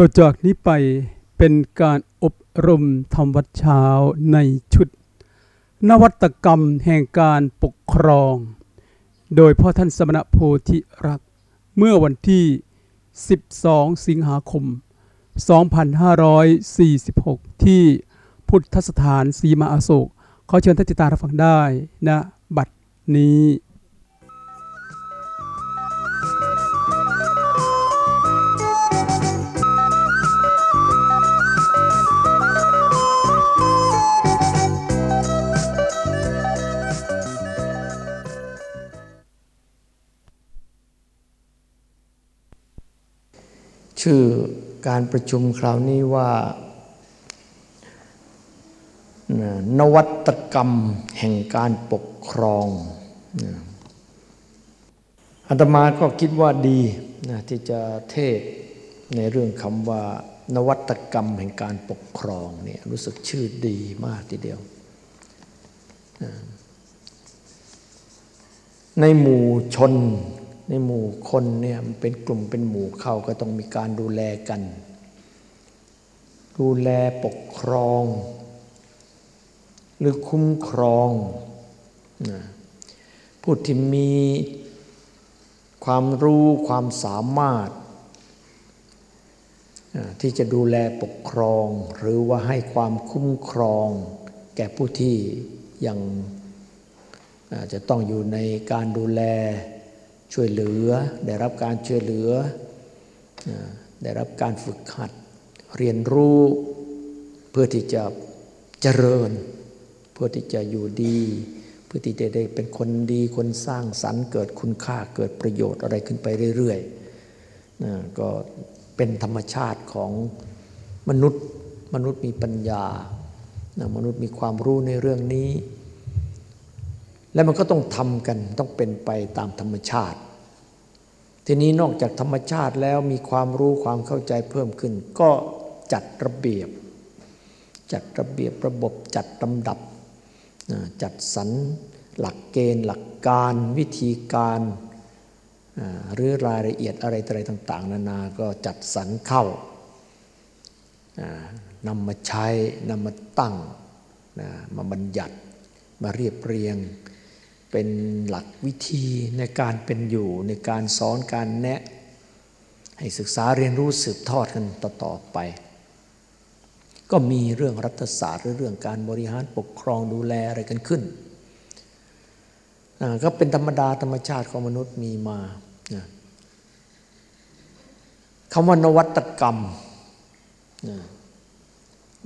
ต่อจากนี้ไปเป็นการอบรมธรรมวัดเช้าในชุด นวัตกรรมแห่งการปกครอง โดยพ่อท่านสมณโพธิรักษ์เมื่อวันที่ 12 สิงหาคม 2546 ที่พุทธสถานสีมาอโศก ขอเชิญท่านติดตามรับฟังได้นะบัดนี้ ชื่อการประชุมคราวนี้ว่า นวัตกรรมแห่งการปกครองอาตมาก็คิดว่าดีนะที่จะเทศในเรื่องคำว่านวัตกรรมแห่งการปกครองเนี่ยรู้สึกชื่อดีมากทีเดียว ในหมู่ชน ในหมู่คนเนี่ยมันเป็นกลุ่มเป็นหมู่เขาก็ต้องมีการดูแลกัน ดูแลปกครอง หรือคุ้มครองนะผู้ที่มีความรู้ความสามารถ ที่จะดูแลปกครอง หรือว่าให้ความคุ้มครอง แก่ผู้ที่ยังจะต้องอยู่ในการดูแล ช่วยเหลือ ได้รับการช่วยเหลือ ได้รับการฝึกหัด เรียนรู้เพื่อที่จะเจริญ เพื่อที่จะอยู่ดี เพื่อที่จะได้เป็นคนดีคนสร้างสรรค์เกิดคุณค่าเกิดประโยชน์อะไรขึ้นไปเรื่อยๆก็เป็นธรรมชาติของมนุษย์ มนุษย์มีปัญญามนุษย์มีความรู้ในเรื่องนี้ และมันก็ต้องทำกันต้องเป็นไปตามธรรมชาติ ทีนี้นอกจากธรรมชาติแล้วมีความรู้ความเข้าใจเพิ่มขึ้น ก็จัดระเบียบ จัดระเบียบระบบจัดลำดับ จัดสรรหลักเกณฑ์ หลักการวิธีการหรือรายละเอียดอะไรอะไรต่าง ๆ นานาก็จัดสรรเข้านำมาใช้นำมาตั้งมาบัญญัติมาเรียบเรียง เป็นหลักวิธีในการเป็นอยู่ในการสอนการแนะ ให้ศึกษาเรียนรู้สืบทอดกันต่อๆไป ก็มีเรื่องรัฐศาสตร์หรือเรื่องการบริหารปกครองดูแลอะไรกันขึ้นก็เป็นธรรมดาธรรมชาติของมนุษย์มีมาคำว่านวัตกรรม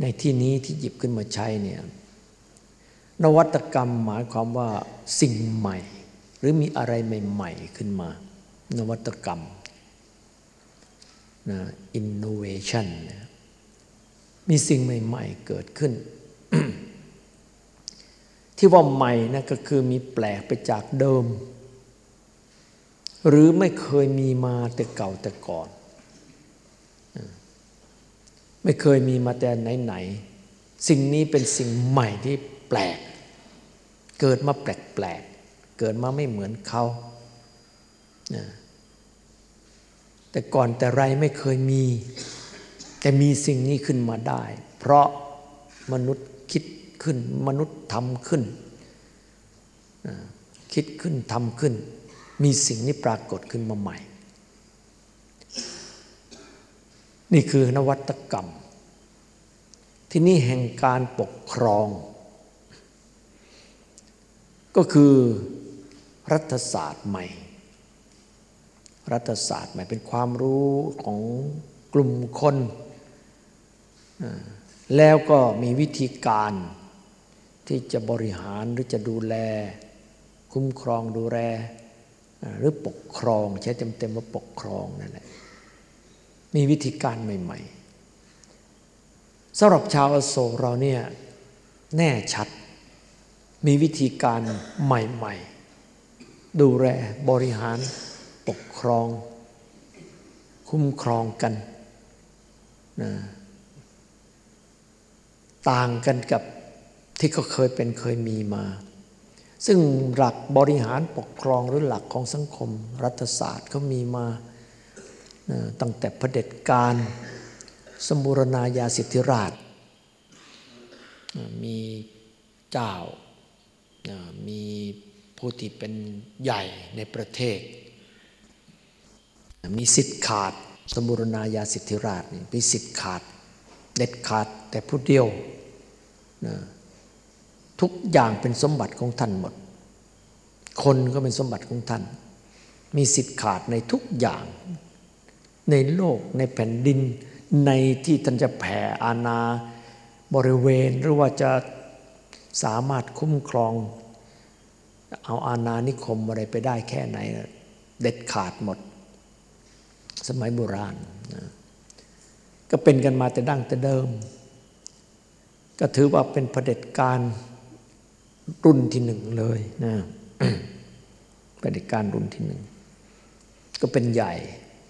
ในที่นี้ที่หยิบขึ้นมาใช้เนี่ย นวัตกรรมหมายความว่าสิ่งใหม่ หรือมีอะไรใหม่ ๆ ขึ้นมา นวัตกรรมนะ innovation มีสิ่งใหม่ ๆ เกิดขึ้น ที่ว่าใหม่นะก็คือมีแปลกไปจากเดิม หรือไม่เคยมีมาแต่เก่าแต่ก่อน ไม่เคยมีมาแต่ไหนๆสิ่งนี้เป็นสิ่งใหม่ที่ แปลก เกิดมาแปลกๆเกิดมาไม่เหมือนเขาแต่ก่อนแต่ไรไม่เคยมี แต่มีสิ่งนี้ขึ้นมาได้ เพราะมนุษย์คิดขึ้น มนุษย์ทำขึ้น คิดขึ้นทำขึ้น มีสิ่งนี้ปรากฏขึ้นมาใหม่ นี่คือนวัตกรรม ที่นี่แห่งการปกครอง ก็คือรัฐศาสตร์ใหม่ รัฐศาสตร์ใหม่เป็นความรู้ของกลุ่มคน แล้วก็มีวิธีการที่จะบริหารหรือจะดูแล คุ้มครองดูแลหรือปกครองใช้เต็มๆว่าปกครองนั่นแหละมีวิธีการใหม่ ๆสำหรับชาวอโศกเราเนี่ยแน่ชัด มีวิธีการใหม่ๆ ดูแลบริหารปกครอง คุ้มครองกันนะต่างกันกับที่เขาเคยเป็นเคยมีมา ซึ่งหลักบริหารปกครองหรือหลักของสังคม รัฐศาสตร์เขามีมาตั้งแต่เผด็จการ สมบูรณาญาสิทธิราช มีเจ้า มีผู้ที่เป็นใหญ่ในประเทศ มีสิทธิ์ขาด สมบูรณาญาสิทธิราชมีสิทธิ์ขาด เด็ดขาดแต่ผู้เดียวนะทุกอย่างเป็นสมบัติของท่านหมด คนก็เป็นสมบัติของท่าน มีสิทธิ์ขาดในทุกอย่าง ในโลกในแผ่นดิน ในที่ท่านจะแผ่อาณาบริเวณหรือว่าจะ สามารถคุ้มครอง เอาอาณานิคมอะไรไปได้แค่ไหน เด็ดขาดหมด สมัยโบราณนะก็เป็นกันมาแต่ดั้งแต่เดิม ก็ถือว่าเป็นเผด็จการรุ่นที่หนึ่งเลยนะเผด็จการรุ่นที่หนึ่งก็เป็นใหญ่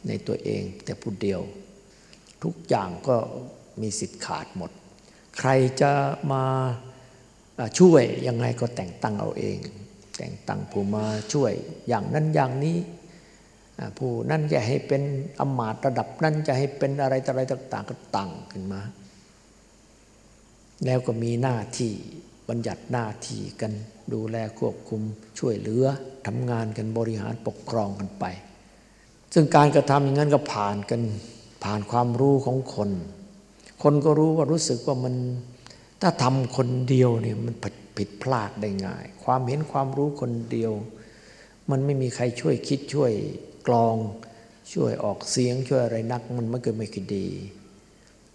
ในตัวเอง แต่ผู้เดียว ทุกอย่างก็มีสิทธิ์ขาดหมด ใครจะมา ช่วยยังไงก็แต่งตั้งเอาเอง แต่งตั้งผู้มาช่วยอย่างนั้นอย่างนี้ผู้นั่นจะให้เป็นอมาตระดับนั้นจะให้เป็นอะไรออะไรต่าง ๆ ก็ตั้งขึ้นมา แล้วก็มีหน้าที่บัญญัติหน้าที่กันดูแลควบคุมช่วยเหลือทำงานกันบริหารปกครองกันไป ซึ่งการกระทำอย่างนั้นก็ผ่านกันผ่านความรู้ของคน คนก็รู้ว่ารู้สึกว่ามัน ถ้าทำคนเดียวเนี่ยมันผิดพลาดได้ง่าย ความเห็นความรู้คนเดียว มันไม่มีใครช่วยคิดช่วยกลองช่วยออกเสียงช่วยอะไรนัก มันไม่เกิดไม่คิดดี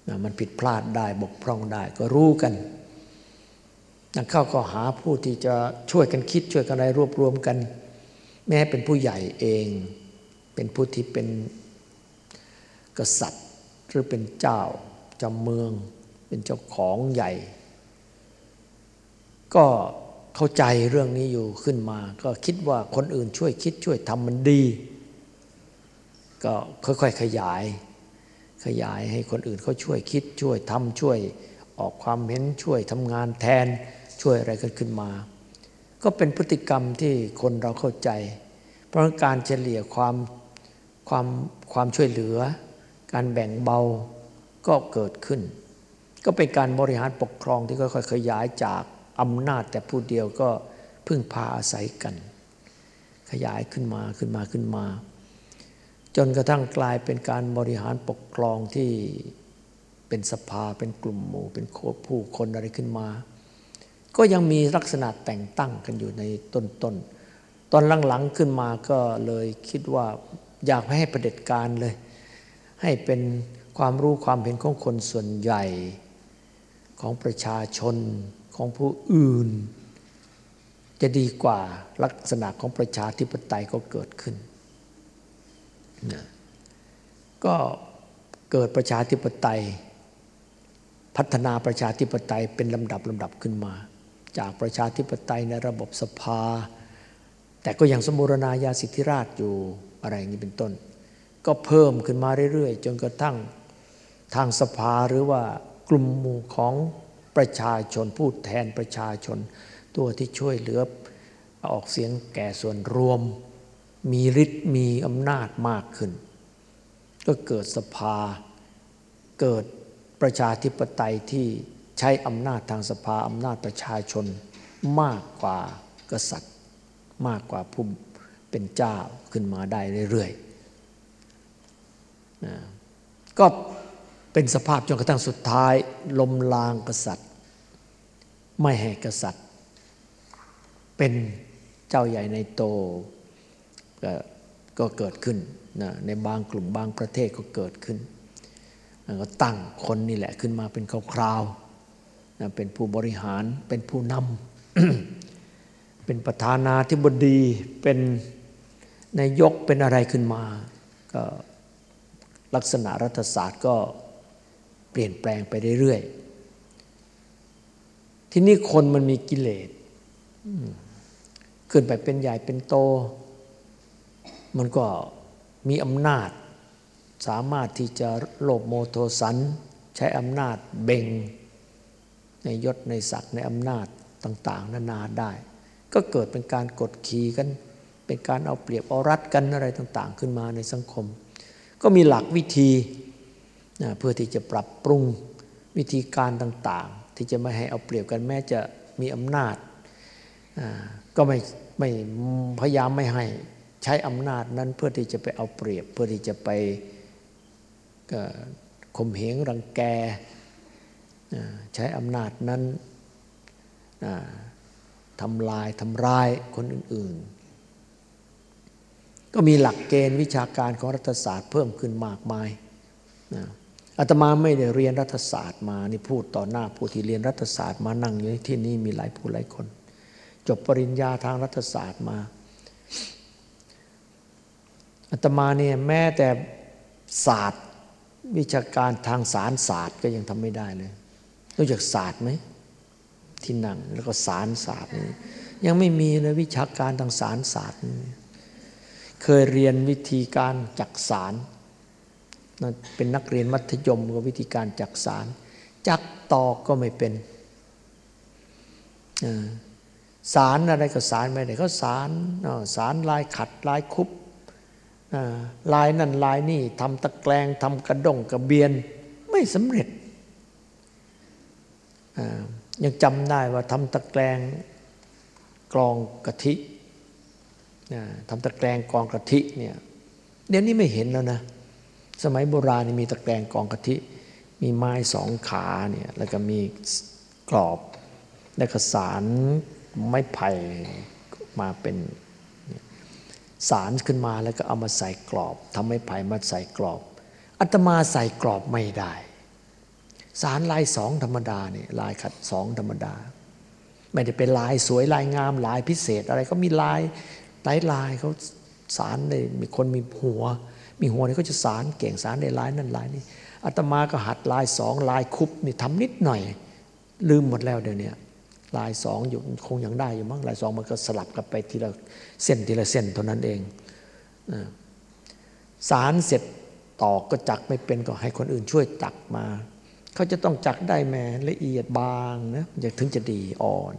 นะมันผิดพลาดได้บกพร่องได้ก็รู้กันนักเข้าก็หาผู้ที่จะช่วยกันคิดช่วยกันอะไรรวบรวมกัน แม้เป็นผู้ใหญ่เอง เป็นผู้ที่เป็นกษัตริย์ หรือเป็นเจ้าจำเมือง เป็นเจ้าของใหญ่ ก็เข้าใจเรื่องนี้อยู่ขึ้นมา ก็คิดว่าคนอื่นช่วยคิดช่วยทำมันดี ก็ค่อยๆขยาย ขยายให้คนอื่นเขาช่วยคิดช่วยทำช่วยออกความเห็นช่วยทำงานแทนช่วยอะไรกันขึ้นมา ก็เป็นพฤติกรรมที่คนเราเข้าใจ เพราะการเฉลี่ยความความความช่วยเหลือ การแบ่งเบาก็เกิดขึ้น ก็เป็นการบริหารปกครองที่ค่อยๆขยายจาก อำนาจแต่ผู้เดียวก็พึ่งพาอาศัยกัน ขยายขึ้นมาขึ้นมาขึ้นมา จนกระทั่งกลายเป็นการบริหารปกครองที่เป็นสภาเป็นกลุ่มหมู่ เป็นผู้คนอะไรขึ้นมา ก็ยังมีลักษณะแต่งตั้งกันอยู่ในต้นๆตตอนหลังๆขึ้นมาก็เลยคิดว่าอยากให้ประเด็จการเลย ให้เป็นความรู้ความเห็นของคนส่วนใหญ่ของประชาชน ของผู้อื่น จะดีกว่าลักษณะของประชาธิปไตยก็เกิดขึ้นนะก็เกิดประชาธิปไตย พัฒนาประชาธิปไตยเป็นลำดับลำดับขึ้นมา จากประชาธิปไตยในระบบสภา แต่ก็ยังสมุรณาญาสิทธิราชอยู่อะไรอย่างนี้เป็นต้น ก็เพิ่มขึ้นมาเรื่อยๆ จนกระทั่งทางสภาหรือว่ากลุ่มหมู่ของ ประชาชนพูดแทนประชาชน ตัวที่ช่วยเหลือออกเสียงแก่ส่วนรวม มีฤทธิ์มีอำนาจมากขึ้น ก็เกิดสภา เกิดประชาธิปไตยที่ใช้อำนาจทางสภาอำนาจประชาชนมากกว่ากษัตริย์ มากกว่าผู้เป็นเจ้าขึ้นมาได้เรื่อยๆก็เป็นสภาพจนกระทั่งสุดท้าย ลมลางกษัตริย์ ไม่ให้กษัตริย์ เป็นเจ้าใหญ่ในโตก็เกิดขึ้นนะในบางกลุ่มบางประเทศก็เกิดขึ้นก็ตั้งคนนี่แหละขึ้นมาเป็นคราวๆนะเป็นผู้บริหารเป็นผู้นำเป็นประธานาธิบดีเป็นนายกเป็นอะไรขึ้นมา ก็ลักษณะรัฐศาสตร์ก็เปลี่ยนแปลงไปเรื่อยๆ ที่นี่คนมันมีกิเลสขึ้นไปเป็นใหญ่เป็นโต มันก็มีอำนาจ สามารถที่จะโลภโมโทสัน ใช้อำนาจเบ่ง ในยศในศักดิ์ในอำนาจต่าง ๆ นานาได้ ก็เกิดเป็นการกดขี่กัน เป็นการเอาเปรียบเอารัดกันอะไรต่าง ๆ ขึ้นมาในสังคม ก็มีหลักวิธีนะเพื่อที่จะปรับปรุงวิธีการต่างๆ ที่จะไม่ให้เอาเปรียบกันแม้จะมีอำนาจก็ไม่ไม่พยายามไม่ให้ใช้อำนาจนั้นเพื่อที่จะไปเอาเปรียบ เพื่อที่จะไปข่มเหงรังแกใช้อำนาจนั้นทำลายทำร้ายคนอื่น ๆ ก็มีหลักเกณฑ์วิชาการของรัฐศาสตร์เพิ่มขึ้นมากมาย อาตมาไม่ได้เรียนรัฐศาสตร์มา นี่พูดต่อหน้าผู้ที่เรียนรัฐศาสตร์มานั่งอยู่ที่นี่มีหลายผู้หลายคน จบปริญญาทางรัฐศาสตร์มาอาตมาเนี่ยแม้แต่ศาสตร์วิชาการทางสารศาสตร์ก็ยังทำไม่ได้เลยรู้จักศาสตร์ไหมที่นั่งแล้วก็สารศาสตร์นี่ยังไม่มีเลยวิชาการทางสารศาสตร์ เคยเรียนวิธีการจักสาร เป็นนักเรียนมัธยมก็วิธีการจักสาร จักตอกก็ไม่เป็นสารอะไรก็สารไม่ได้เขาสารสารลายขัดลายคุบลายนั่นลายนี่ทำตะแกรงทำกระดงกระเบียนไม่สำเร็จยังจำได้ว่าทำตะแกรงกรองกะทิทำตะแกรงกรองกะทิเนี่ยเดี๋ยวนี้ไม่เห็นแล้วนะ สมัยโบราณมีตะแกรงกองกะทิ มีไม้สองขาเนี่ยแล้วก็มีกรอบแล้วก็สารไม้ไผ่มาเป็นสารขึ้นมาแล้วก็เอามาใส่กรอบทำไม้ไผ่มาใส่กรอบอาตมาใส่กรอบไม่ได้ สารลายสองธรรมดาเนี่ยลายขัดสองธรรมดา ไม่ได้เป็นลายสวยลายงามลายพิเศษอะไรก็มีลายหลายลายเขาสารเลยมีคนมีหัว มีหัวนี่เขาจะสารเก่งสารในลายนั่นลายนี้อาตมาก็หัดลายสองลายคุบนี่ทำนิดหน่อย ลืมหมดแล้วเดี๋ยวนี้ลายสองอยู่คงยังได้อยู่มั้งลายสองมันก็สลับกันไปทีละเส้นทีละเส้นเท่านั้นเองสารเสร็จตอกก็จักไม่เป็นก็ให้คนอื่นช่วยจักมา เขาจะต้องจักได้แม่ละเอียดบางนะจะถึงจะดีอ่อน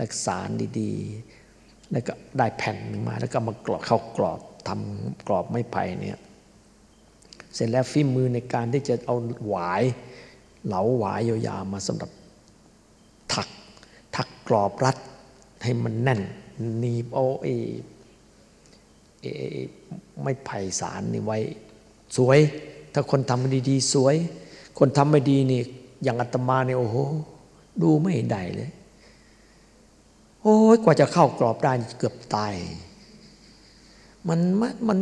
รักษาดีๆ แล้วก็ได้แผ่นมาแล้วก็มากรอบเข้ากรอบ ทำกรอบไม้ไผ่เนี่ยเสร็จแล้วฝีมือในการที่จะเอาหวายเหลาหวายยาวๆมาสำหรับถักถักกรอบรัดให้มันแน่นหนีบเอาไอ้ไม่ไผ่สารนี่ไว้สวย ถ้าคนทำดีๆ สวย คนทำไม่ดีนี่อย่างอาตมาเนี่ยโอ้โห ดูไม่ได้เลย โอ้ยกว่าจะเข้ากรอบได้เกือบตาย มันมัน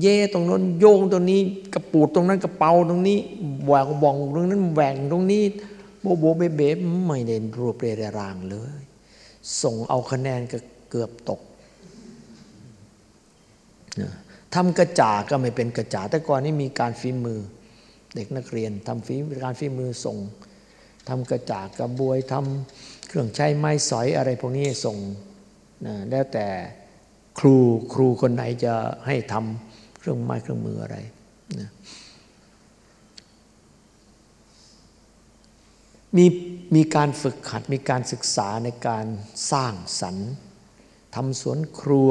เย่ตรงนั้นโยงตรงนี้ กระปูดตรงนั้นกระเป๋าตรงนี้แหวกบองตรงนั้นแหวงตรงนี้โบโบเบเบไม่เด่นรูปเรรางเลย ส่งเอาคะแนนก็เกือบตกทำกระจาก็ไม่เป็นกระจาแต่ก่อนนี้มีการฝีมือ เด็กนักเรียนทำฝีการฝีมือส่งทำกระจากกระบวยทำเครื่องใช้ไม้สอยอะไรพวกนี้ส่งนะแล้วแต่ ครูครูคนไหนจะให้ทำเครื่องไม้เครื่องมืออะไรนะมีมีการฝึกหัดมีการศึกษาในการสร้างสรรค์ทำสวนครัว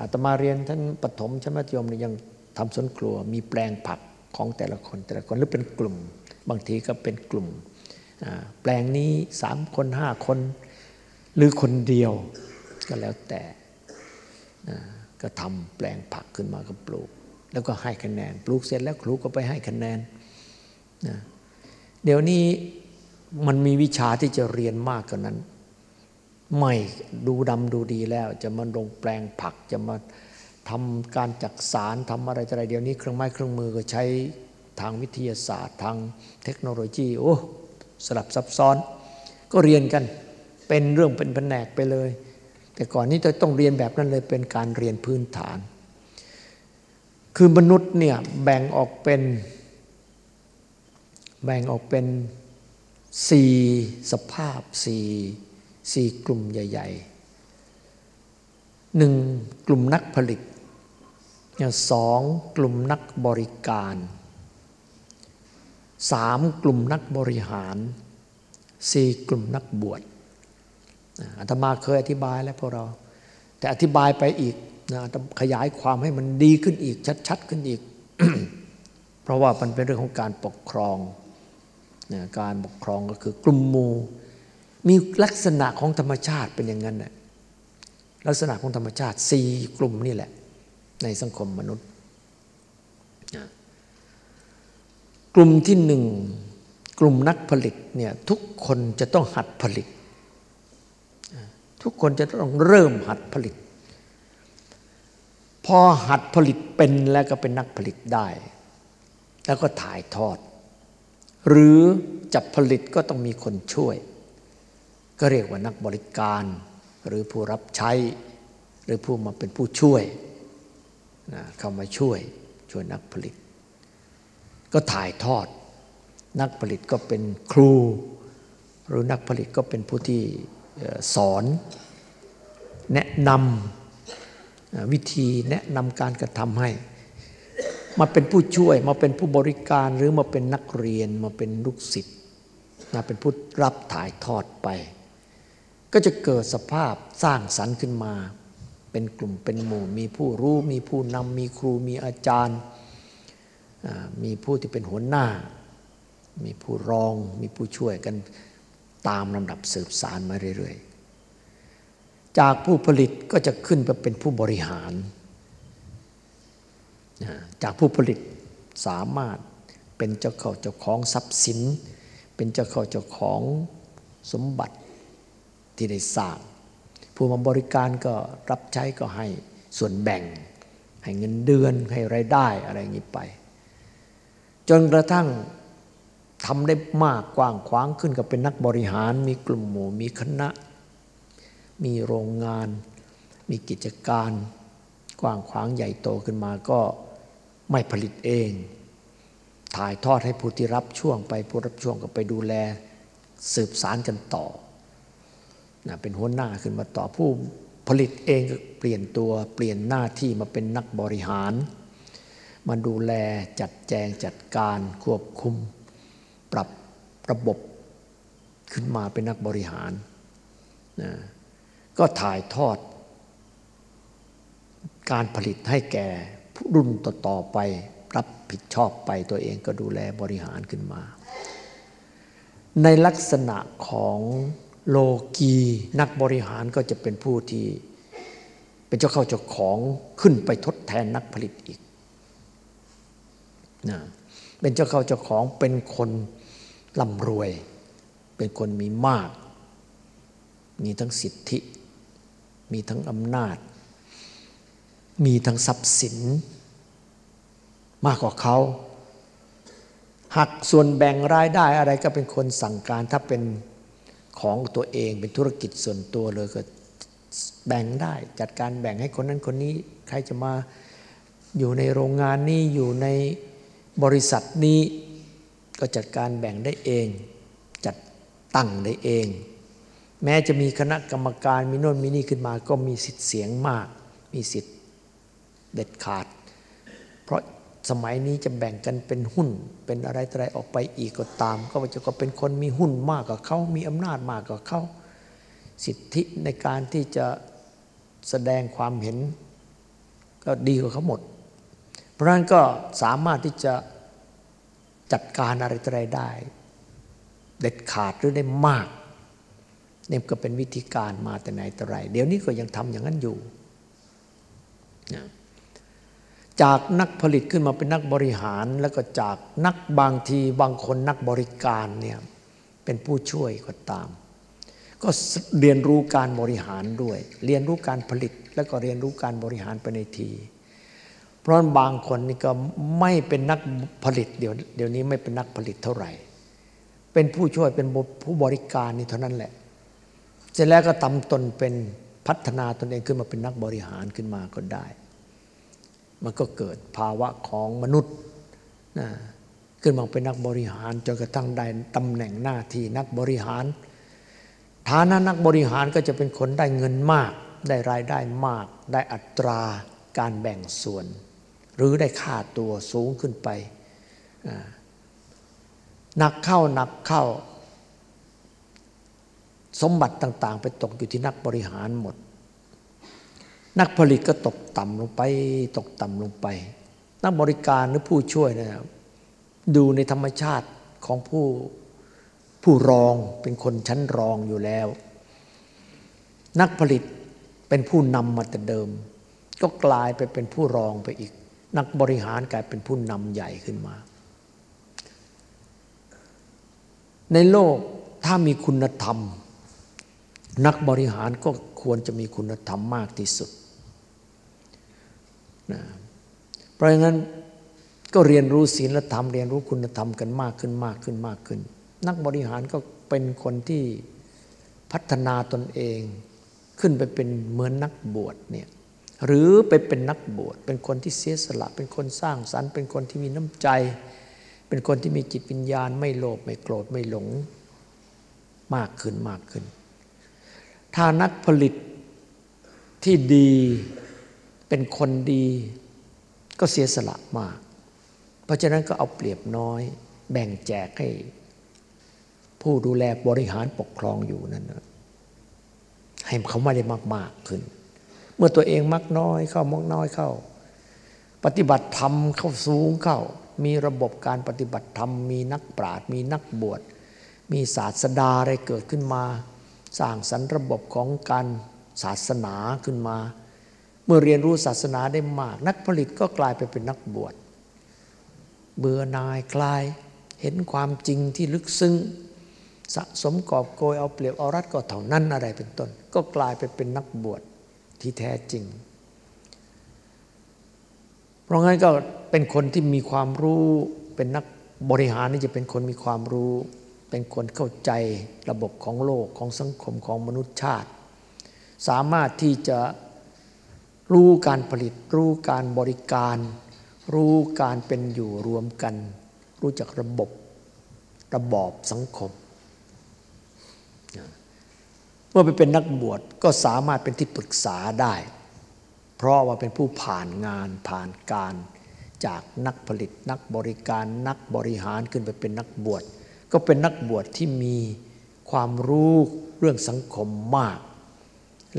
อาตมาเรียนท่านปฐมชั้นมัธยมนี่ยังทำสวนครัว มีแปลงผักของแต่ละคนแต่ละคนหรือเป็นกลุ่ม บางทีก็เป็นกลุ่ม แปลงนี้สามคนห้าคน หรือคนเดียวก็แล้วแต่ ก็ทำแปลงผักขึ้นมาก็ปลูก แล้วก็ให้คะแนน ปลูกเสร็จแล้วครูก็ไปให้คะแนนเดี๋ยวนี้มันมีวิชาที่จะเรียนมากกว่านั้น ไม่ดูดำดูดีแล้ว จะมาลงแปลงผักจะมาทำการจักสารทำอะไรอะไรเดี๋ยวนี้เครื่องไม้เครื่องมือก็ใช้ทางวิทยาศาสตร์ ทางเทคโนโลยีโอ้สลับซับซ้อน ก็เรียนกันเป็นเรื่องเป็นแผนกไปเลย แต่ก่อนนี้จะต้องเรียนแบบนั้นเลยเป็นการเรียนพื้นฐาน คือมนุษย์เนี่ยแบ่งออกเป็น แบ่งออกเป็นสี่สภาพสี่สี่กลุ่มใหญ่ๆหนึ่งกลุ่มนักผลิตสองกลุ่มนักบริการสามกลุ่มนักบริหารสี่กลุ่มนักบวช อาตมาเคยอธิบายแล้วพวกเรา แต่อธิบายไปอีกนะขยายความให้มันดีขึ้นอีก ชัด ๆ ขึ้นอีก เพราะว่ามันเป็นเรื่องของการปกครองนะการปกครองก็คือกลุ่มหมู่มีลักษณะของธรรมชาติเป็นอย่างนั้นนะลักษณะของธรรมชาติสี่กลุ่มนี่แหละ ในสังคมมนุษย์ กลุ่มที่หนึ่งกลุ่มนักผลิตเนี่ยทุกคนจะต้องหัดผลิต ทุกคนจะต้องเริ่มหัดผลิต พอหัดผลิตเป็นแล้วก็เป็นนักผลิตได้ แล้วก็ถ่ายทอด หรือจับผลิตก็ต้องมีคนช่วย ก็เรียกว่านักบริการ หรือผู้รับใช้ หรือผู้มาเป็นผู้ช่วยนะเข้ามาช่วยช่วยนักผลิต ก็ถ่ายทอด นักผลิตก็เป็นครู หรือนักผลิตก็เป็นผู้ที่ สอนแนะนำวิธีแนะนำการกระทำให้ มาเป็นผู้ช่วยมาเป็นผู้บริการหรือมาเป็นนักเรียนมาเป็นลูกศิษย์มาเป็นผู้รับถ่ายทอดไป ก็จะเกิดสภาพสร้างสรรค์ขึ้นมา เป็นกลุ่มเป็นหมู่ มีผู้รู้ มีผู้นำมีครูมีอาจารย์ มีผู้ที่เป็นหัวหน้า มีผู้รอง มีผู้ช่วยกัน ตามลำดับสืบสารมาเรื่อยๆ จากผู้ผลิตก็จะขึ้นไปเป็นผู้บริหาร จากผู้ผลิตสามารถเป็นเจ้าเข้าเจ้าของทรัพย์สิน เป็นเจ้าเข้าเจ้าของสมบัติที่ได้สร้าง ผู้มาบริการก็รับใช้ก็ให้ส่วนแบ่ง ให้เงินเดือนให้ไรายได้อะไรอย่างนี้ไป จนกระทั่ง ทำได้มากกว้างขวางขึ้นกับเป็นนักบริหาร มีกลุ่มหมู่มีคณะ มีโรงงาน มีกิจการกว้างขวางใหญ่โตขึ้นมาก็ไม่ผลิตเอง ถ่ายทอดให้ผู้ที่รับช่วงไปผู้รับช่วงก็ไปดูแลสืบสารกันต่อนะเป็นหัวหน้าขึ้นมาต่อผู้ผลิตเองก็เปลี่ยนตัวเปลี่ยนหน้าที่มาเป็นนักบริหาร มาดูแลจัดแจงจัดการควบคุม ปรับระบบขึ้นมาเป็นนักบริหารนะก็ถ่ายทอด การผลิตให้แก่รุ่นต่อๆไปรับผิดชอบไปตัวเองก็ดูแลบริหารขึ้นมา ในลักษณะของโลกีนักบริหารก็จะเป็นผู้ที่เป็นเจ้าเข้าเจ้าของขึ้นไปทดแทนนักผลิตอีกนะเป็นเจ้าเข้าเจ้าของเป็นคน ร่ำรวย เป็นคนมีมาก มีทั้งสิทธิ มีทั้งอำนาจ มีทั้งทรัพย์สิน มากกว่าเขาหักส่วนแบ่งรายได้อะไรก็เป็นคนสั่งการถ้าเป็นของตัวเองเป็นธุรกิจส่วนตัวเลยก็แบ่งได้ จัดการแบ่งให้คนนั้นคนนี้ ใครจะมาอยู่ในโรงงานนี้อยู่ในบริษัทนี้ ก็จัดการแบ่งได้เอง จัดตั้งได้เอง แม้จะมีคณะกรรมการมีโน่นมีนี่ขึ้นมา ก็มีสิทธิ์เสียงมาก มีสิทธิ์เด็ดขาด เพราะสมัยนี้จะแบ่งกันเป็นหุ้น เป็นอะไรอะไรออกไปอีกก็ตาม ก็จะก็เป็นคนมีหุ้นมากกว่าเขา มีอำนาจมากกว่าเขา สิทธิในการที่จะแสดงความเห็น ก็ดีกว่าเขาหมด เพราะนั้นก็สามารถที่จะ จัดการอะไรอะไรได้ เด็ดขาดหรือได้มากเนี่ยก็เป็นวิธีการมาแต่ไหนแต่ไร เดี๋ยวนี้ก็ยังทำอย่างนั้นอยู่นะจากนักผลิตขึ้นมาเป็นนักบริหาร แล้วก็จากนักบางทีบางคนนักบริการเนี่ยเป็นผู้ช่วยก็ตาม ก็เรียนรู้การบริหารด้วย เรียนรู้การผลิต แล้วก็เรียนรู้การบริหารไปในที ราะบางคนนี่ก็ไม่เป็นนักผลิตเดี๋ยวเดี๋ยวนี้ไม่เป็นนักผลิตเท่าไหร่ เป็นผู้ช่วยเป็นผู้บริการนี่เท่านั้นแหละ เสร็จแล้วก็ตำตนเป็นพัฒนาตนเองขึ้นมาเป็นนักบริหารขึ้นมาก็ได้ มันก็เกิดภาวะของมนุษย์นะขึ้นมาเป็นนักบริหารจนกระทั่งได้ตำแหน่งหน้าที่นักบริหาร ฐานะนักบริหารก็จะเป็นคนได้เงินมาก ได้รายได้มาก ได้อัตราการแบ่งส่วน หรือได้ค่าตัวสูงขึ้นไปหนักเข้าหนักเข้า สมบัติต่าง ๆ ไปตกอยู่ที่นักบริหารหมด นักผลิตก็ตกต่ำลงไป ตกต่ำลงไป นักบริการหรือผู้ช่วยเนี่ยดูในธรรมชาติของผู้ผู้รองเป็นคนชั้นรองอยู่แล้ว นักผลิตเป็นผู้นำมาแต่เดิม ก็กลายไปเป็นผู้รองไปอีก นักบริหารกลายเป็นผู้นำใหญ่ขึ้นมา ในโลกถ้ามีคุณธรรม นักบริหารก็ควรจะมีคุณธรรมมากที่สุดนะเพราะงั้นก็เรียนรู้ศีลธรรมเรียนรู้คุณธรรมกันมากขึ้นมากขึ้นมากขึ้น นักบริหารก็เป็นคนที่พัฒนาตนเอง ขึ้นไปเป็นเหมือนนักบวชเนี่ย หรือไปเป็นนักบวชเป็นคนที่เสียสละ เป็นคนสร้างสรรค์เป็นคนที่มีน้ำใจ เป็นคนที่มีจิตวิญญาณ ไม่โลภไม่โกรธไม่หลงมากขึ้นมากขึ้น ถ้านักผลิตที่ดีเป็นคนดีก็เสียสละมาก เพราะฉะนั้นก็เอาเปรียบน้อย แบ่งแจกให้ ผู้ดูแลบริหารปกครองอยู่นั่นให้เขาไม่ได้มากมากขึ้น เมื่อตัวเองมักน้อยเข้ามักน้อยเข้า ปฏิบัติธรรมเข้าสูงเข้า มีระบบการปฏิบัติธรรม มีนักปราชญ์มีนักบวช มีศาสดาอะไรเกิดขึ้นมา สร้างสรรระบบของการศาสนาขึ้นมา เมื่อเรียนรู้ศาสนาได้มาก นักผลิตก็กลายไปเป็นนักบวช เบื่อนายคลาย เห็นความจริงที่ลึกซึ้งสะสมกอบโกยเอาเปรียบเอารัดก็เท่านั้นอะไรเป็นต้น ก็กลายไปเป็นนักบวช ที่แท้จริง เพราะงั้นก็เป็นคนที่มีความรู้เป็นนักบริหารนี่จะเป็นคนมีความรู้ เป็นคนเข้าใจระบบของโลกของสังคมของมนุษยชาติ สามารถที่จะรู้การผลิต รู้การบริการ รู้การเป็นอยู่รวมกัน รู้จักระบบระบอบสังคม เมื่อไปเป็นนักบวชก็สามารถเป็นที่ปรึกษาได้ เพราะว่าเป็นผู้ผ่านงานผ่านการจากนักผลิตนักบริการนักบริหารขึ้นไปเป็นนักบวช ก็เป็นนักบวชที่มีความรู้เรื่องสังคมมาก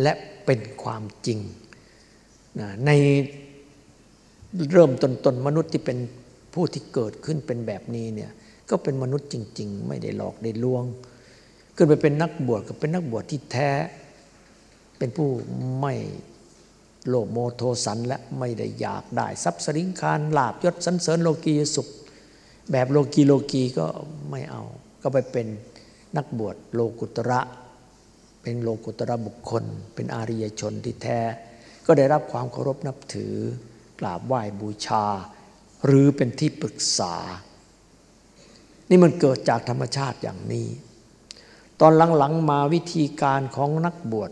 และเป็นความจริง ในเริ่มต้นมนุษย์ที่เป็นผู้ที่เกิดขึ้นเป็นแบบนี้เนี่ยก็เป็นมนุษย์จริง ๆ ไม่ได้หลอกได้ลวง ขึ้นไปเป็นนักบวชก็เป็นนักบวชที่แท้ เป็นผู้ไม่โลภโมโทสันและไม่ได้อยากได้ทรัพย์สินคารลาบยศสันเสริญโลกีสุข แบบโลกีโลกีก็ไม่เอา ก็ไปเป็นนักบวชโลกุตระ เป็นโลกุตระบุคคล เป็นอาริยชนที่แท้ ก็ได้รับความเคารพนับถือกราบไหว้บูชา หรือเป็นที่ปรึกษา นี่มันเกิดจากธรรมชาติอย่างนี้ ตอนหลังๆมาวิธีการของนักบวช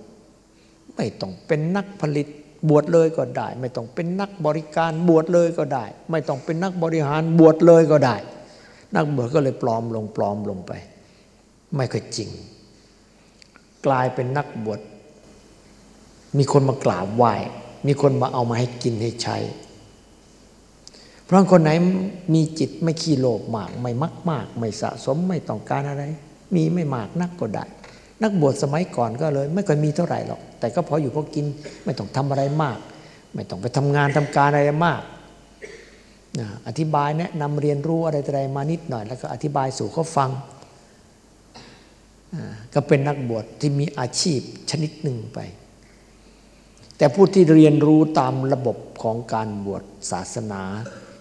ไม่ต้องเป็นนักผลิตบวชเลยก็ได้ ไม่ต้องเป็นนักบริการบวชเลยก็ได้ ไม่ต้องเป็นนักบริหารบวชเลยก็ได้ นักบวชก็เลยปลอมลงปลอมลงไป ไม่ค่อยจริง กลายเป็นนักบวชมีคนมากราบไหว้มีคนมาเอามาให้กินให้ใช้ เพราะคนไหนมีจิตไม่ขี้โลภมาก ไม่มักมาก ไม่สะสมไม่ต้องการอะไร มีไม่มากนักก็ได้ นักบวชสมัยก่อนก็เลย ไม่ค่อยมีเท่าไหร่หรอก แต่ก็พออยู่พอกินไม่ต้องทำอะไรมาก ไม่ต้องไปทำงานทำการอะไรมากอธิบายแนะนำเรียนรู้อะไรอะไรมานิดหน่อย แล้วก็อธิบายสู่เขาฟัง ก็เป็นนักบวชที่มีอาชีพชนิดหนึ่งไป แต่ผู้ที่เรียนรู้ตามระบบของการบวชศาสนา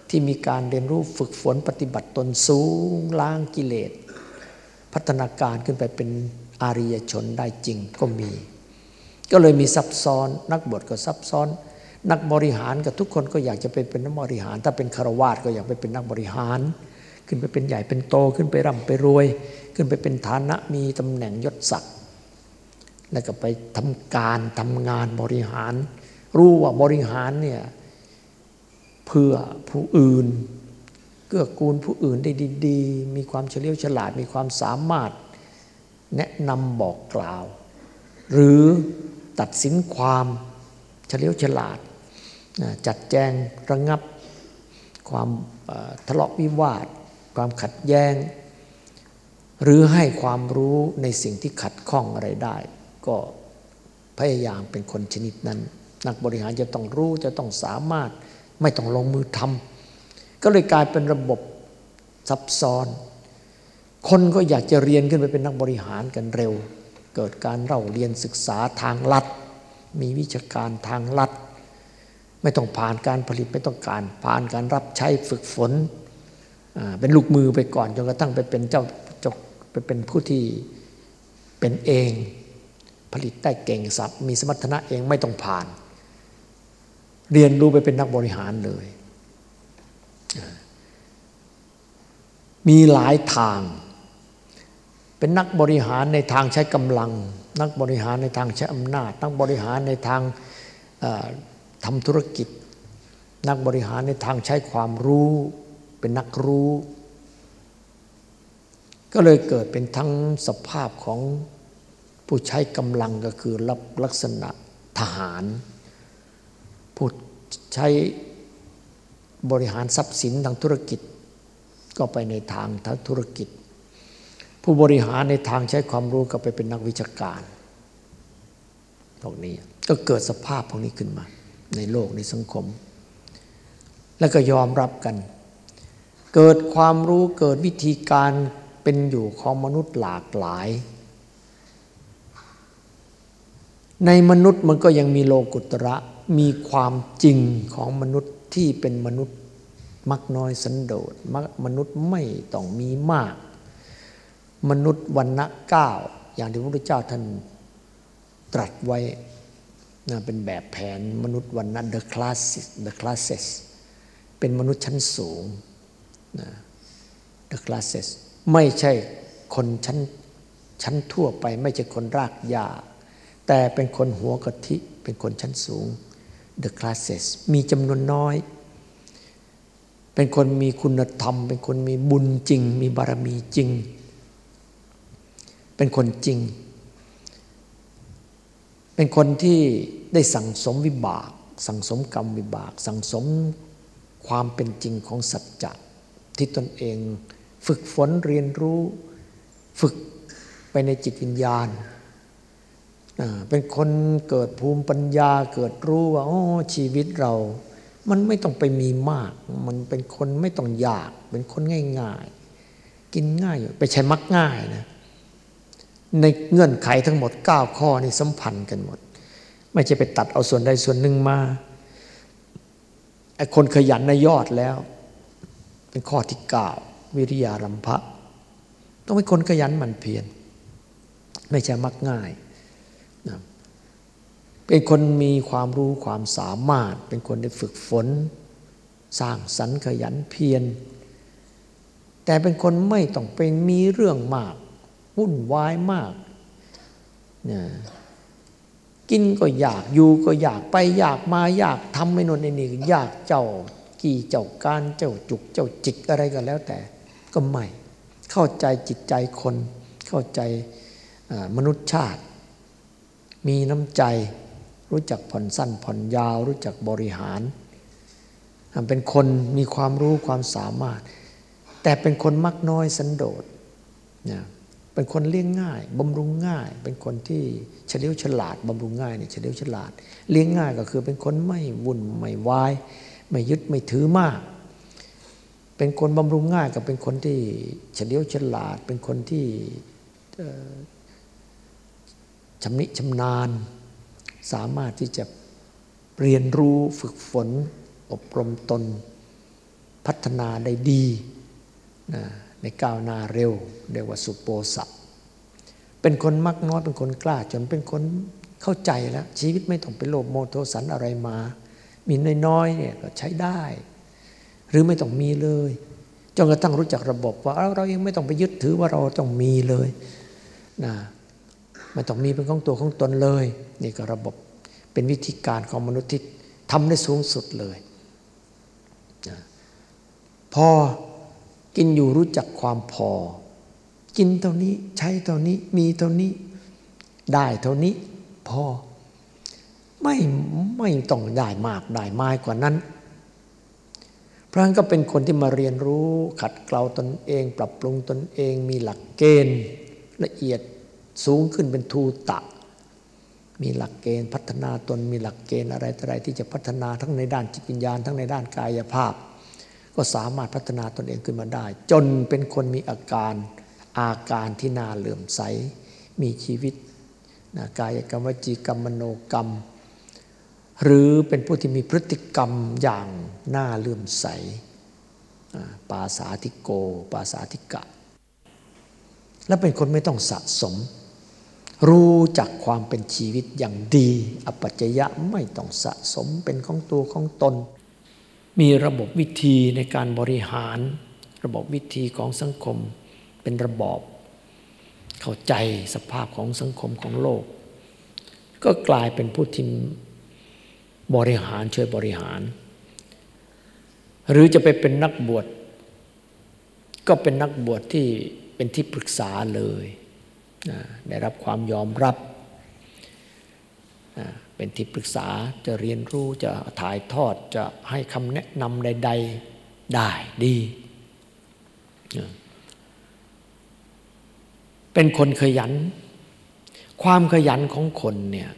ที่มีการเรียนรู้ฝึกฝนปฏิบัติตนสูงล้างกิเลส พัฒนาการขึ้นไปเป็นอาริยชนได้จริงก็มี ก็เลยมีซับซ้อน นักบวชก็ซับซ้อน นักบริหารกับทุกคนก็อยากจะไปเป็นนักบริหาร ถ้าเป็นคารวาสก็อยากไปเป็นนักบริหาร ขึ้นไปเป็นใหญ่เป็นโตขึ้นไปร่ำไปรวย ขึ้นไปเป็นฐานะมีตำแหน่งยศศักดิ์แล้วก็ไปทำการทำงานบริหาร รู้ว่าบริหารเนี่ยเพื่อผู้อื่น เกื้อกูลผู้อื่นได้ดีๆ มีความเฉลียวฉลาด มีความสามารถแนะนำบอกกล่าว หรือตัดสินความเฉลียวฉลาด จัดแจงระงับความทะเลาะวิวาท ความขัดแย้ง หรือให้ความรู้ในสิ่งที่ขัดข้องอะไรได้ ก็พยายามเป็นคนชนิดนั้น นักบริหารจะต้องรู้จะต้องสามารถไม่ต้องลงมือทำ ก็เลยกลายเป็นระบบซับซ้อน คนก็อยากจะเรียนขึ้นไปเป็นนักบริหารกันเร็ว เกิดการเล่าเรียนศึกษาทางลัด มีวิชาการทางลัด ไม่ต้องผ่านการผลิตไม่ต้องการผ่านการรับใช้ฝึกฝน เป็นลูกมือไปก่อนจนกระทั่งไปเป็นเจ้าจกไปเป็นผู้ที่เป็นเอง ผลิตได้เก่งสับมีสมรรถนะเองไม่ต้องผ่าน เรียนรู้ไปเป็นนักบริหารเลย มีหลายทาง เป็นนักบริหารในทางใช้กำลัง นักบริหารในทางใช้อำนาจ นักบริหารในทางทำธุรกิจ นักบริหารในทางใช้ความรู้ เป็นนักรู้ ก็เลยเกิดเป็นทั้งสภาพของผู้ใช้กำลังก็คือรับลักษณะทหาร ผู้ใช้ บริหารทรัพย์สินทางธุรกิจ ก็ไปในทางทางธุรกิจ ผู้บริหารในทางใช้ความรู้ก็ไปเป็นนักวิชาการพวกนี้ก็เกิดสภาพพวกนี้ขึ้นมา ในโลกในสังคม แล้วก็ยอมรับกัน เกิดความรู้เกิดวิธีการเป็นอยู่ของมนุษย์หลากหลาย ในมนุษย์มันก็ยังมีโลกุตระมีความจริงของมนุษย์ ที่เป็นมนุษย์มักน้อยสันโดษมนุษย์ไม่ต้องมีมาก มนุษย์วันณะเก้าอย่างที่พระพุทธเจ้าท่านตรัสไว้นะเป็นแบบแผนมนุษย์วันณะ the classes the classes เป็นมนุษย์ชั้นสูงนะ the classes ไม่ใช่คนชั้นชั้นทั่วไป ไม่ใช่คนรากหญ้าแต่เป็นคนหัวกะทิเป็นคนชั้นสูง the classes มีจำนวนน้อย เป็นคนมีคุณธรรม เป็นคนมีบุญจริง มีบารมีจริง เป็นคนจริง เป็นคนที่ได้สั่งสมวิบาก สั่งสมกรรมวิบาก สั่งสมความเป็นจริงของสัจจะที่ตนเอง ฝึกฝนเรียนรู้ ฝึกไปในจิตวิญญาณ เป็นคนเกิดภูมิปัญญาเกิดรู้ว่าโอ้ชีวิตเรา มันไม่ต้องไปมีมาก มันเป็นคนไม่ต้องอยาก เป็นคนง่ายๆ กินง่ายอยู่ไปใช้มักง่ายนะในเงื่อนไขทั้งหมด 9 ข้อนี่สัมพันธ์กันหมด ไม่ใช่ไปตัดเอาส่วนใดส่วนหนึ่งมาไอ้คนขยันในยอดแล้ว เป็นข้อที่เก้าวิริยารัมภะต้องเป็นคนขยันหมั่นเพียรไม่ใช่มักง่าย เป็นคนมีความรู้ความสามารถ เป็นคนได้ฝึกฝน สร้างสรรค์ขยันเพียรแต่เป็นคนไม่ต้องเป็นมีเรื่องมาก วุ่นวายมากนะกินก็อยากอยู่ก็อยากไปอยากมาอยากทำไม่นนนี่อยากเจ้ากี่เจ้าการเจ้าจุกเจ้าจิกอะไรก็แล้วแต่ก็ไม่ เข้าใจจิตใจคน เข้าใจมนุษยชาติ มีน้ำใจ รู้จักผ่อนสั้นผ่อนยาว รู้จักบริหารเป็นคนมีความรู้ความสามารถ แต่เป็นคนมักน้อยสันโดษนะเป็นคนเลี้ยงง่ายบำรุงง่าย เป็นคนที่เฉลียวฉลาดบำรุงง่ายเนี่ยเฉลียวฉลาด เลี้ยงง่ายก็คือเป็นคนไม่วุ่นไม่วาย ไม่ยึดไม่ถือมาก เป็นคนบำรุงง่ายกับเป็นคนที่เฉลียวฉลาด เป็นคนที่ชำนิชำนาญ สามารถที่จะเรียนรู้ฝึกฝน อบรมตน พัฒนาได้ดีนะในก้าวหน้าเร็วเรียกว่าสุโปสัพเป็นคนมักน้อยเป็นคนกล้า จนเป็นคนเข้าใจแล้ว ชีวิตไม่ต้องไปโลภโมโทสันอะไรมา มีน้อยๆเนี่ยก็ใช้ได้ หรือไม่ต้องมีเลยจนกระทั่งรู้จักระบบว่าเราเองไม่ต้องไปยึดถือว่าเราต้องมีเลยนะ ไม่ต้องมีเป็นของตัวของตนเลย นี่ก็ระบบเป็นวิธีการของมนุษย์ที่ทำได้สูงสุดเลยพอกินอยู่รู้จักความพอ กินเท่านี้ใช้เท่านี้มีเท่านี้ได้เท่านี้พอไม่ไม่ต้องได้มากได้มากกว่านั้นเพราะนั้นก็เป็นคนที่มาเรียนรู้ขัดเกลาตนเอง ปรับปรุงตนเองมีหลักเกณฑ์ละเอียด สูงขึ้นเป็นทูตะ มีหลักเกณฑ์พัฒนาตนมีหลักเกณฑ์อะไรต่ออะไรที่จะพัฒนาทั้งในด้านจิตวิญญาณ ทั้งในด้านกายภาพ ก็สามารถพัฒนาตนเองขึ้นมาได้ จนเป็นคนมีอาการอาการที่น่าเลื่อมใส มีชีวิตนะกายกรรมวจีกรรมมโนกรรม หรือเป็นผู้ที่มีพฤติกรรมอย่างน่าเลื่อมใสปาสาธิโก ปาสาธิกะ และเป็นคนไม่ต้องสะสม รู้จักความเป็นชีวิตอย่างดี อปัจจยะไม่ต้องสะสมเป็นของตัวของตน มีระบบวิธีในการบริหาร ระบบวิธีของสังคม เป็นระบอบ เข้าใจสภาพของสังคมของโลก ก็กลายเป็นผู้ที่บริหารช่วยบริหาร หรือจะไปเป็นนักบวชก็เป็นนักบวชที่เป็นที่ปรึกษาเลย ได้รับความยอมรับ เป็นที่ปรึกษาจะเรียนรู้จะถ่ายทอดจะให้คำแนะนำใด ๆ ได้ดี เป็นคนขยัน ความขยันของคนเนี่ย